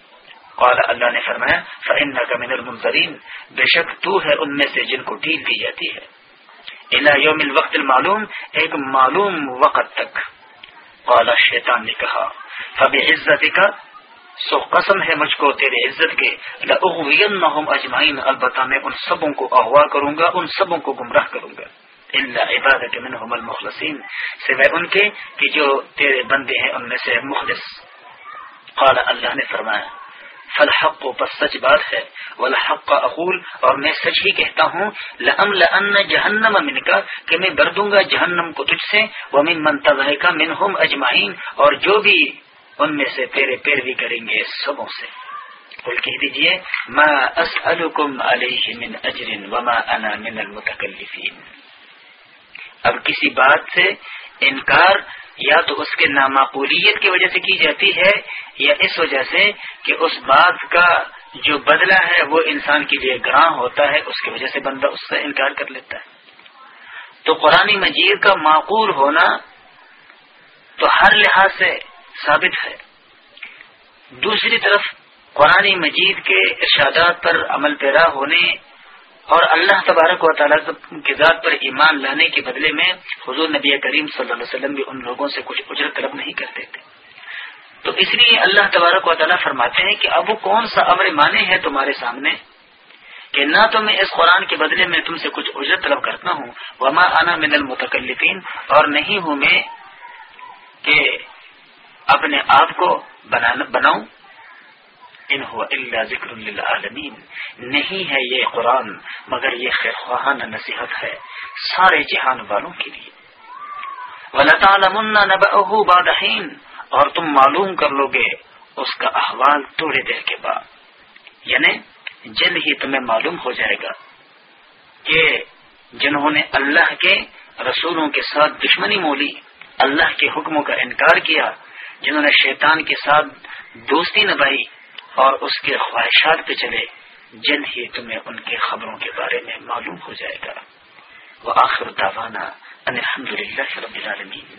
قال اللہ نے فرمایا فن کا من المنظرین بے شک تو ہے ان میں سے جن کو ڈیل دی جاتی ہے۔ یوم الوقت المعلوم، ایک معلوم وقت تک۔ قال شیطان نے کہا فب عزت کا سو قسم ہے مجھ کو تیرے عزت کے لغوینہم اجمعین، البتہ میں ان سبوں کو اغوا کروں گا، ان سبوں کو گمراہ کروں گا۔ اللہ عبادت منہم المخلصین، سوائے ان کے کہ جو تیرے بندے ہیں ان میں سے مخلص۔ قال اللہ نے فرمایا فالحق و پس سچ بات ہے، والحق کا اقول، اور میں سچ ہی کہتا ہوں لم لن جہنم من کا کہ میں بر دوں گا جہنم کو تجھ سے وہ من منتظہ کا منہم اجمعین، اور جو بھی ان میں سے تیرے پیروی کریں گے سبوں سے۔ قل کہہ دیجیے، ما اسألکم علیہ من اجر وما انا من المتکلفین۔ اب کسی بات سے انکار یا تو اس کے نامعقولیت کی وجہ سے کی جاتی ہے، یا اس وجہ سے کہ اس بات کا جو بدلہ ہے، وہ انسان کے لیے گراں ہوتا ہے، اس کی وجہ سے بندہ اس سے انکار کر لیتا ہے۔ تو قرآن مجید کا معقول ہونا تو ہر لحاظ سے ثابت ہے۔ دوسری طرف قرآن مجید کے ارشادات پر عمل پیرا ہونے اور اللہ تبارک و تعالیٰ کی ذات پر ایمان لانے کے بدلے میں حضور نبی کریم صلی اللہ علیہ وسلم بھی ان لوگوں سے کچھ اجرت طلب نہیں کرتے تھے۔ تو اس لیے اللہ تبارک و تعالیٰ فرماتے ہیں کہ اب وہ کون سا امر مانے ہے تمہارے سامنے کہ نہ تو میں اس قرآن کے بدلے میں تم سے کچھ اجرت طلب کرتا ہوں، وما آنا من المتکلفین، اور نہیں ہوں میں کہ اپنے آپ کو بناؤں۔ ان اللہ ذکر للعالمین۔ نہیں ہے یہ قرآن، مگر یہ خیر نصیحت ہے سارے جہان والوں کے لیے۔ بادین اور تم معلوم کر لو گے اس کا احوال تھوڑی دیر کے بعد۔ یعنی جلد ہی تمہیں معلوم ہو جائے گا کہ جنہوں نے اللہ کے رسولوں کے ساتھ دشمنی مولی، اللہ کے حکموں کا انکار کیا، جنہوں نے شیطان کے ساتھ دوستی نبھائی اور اس کے خواہشات پہ چلے، جن ہی تمہیں ان کے خبروں کے بارے میں معلوم ہو جائے گا۔ وہ آخر داوانا الحمد للہ رب العالمین۔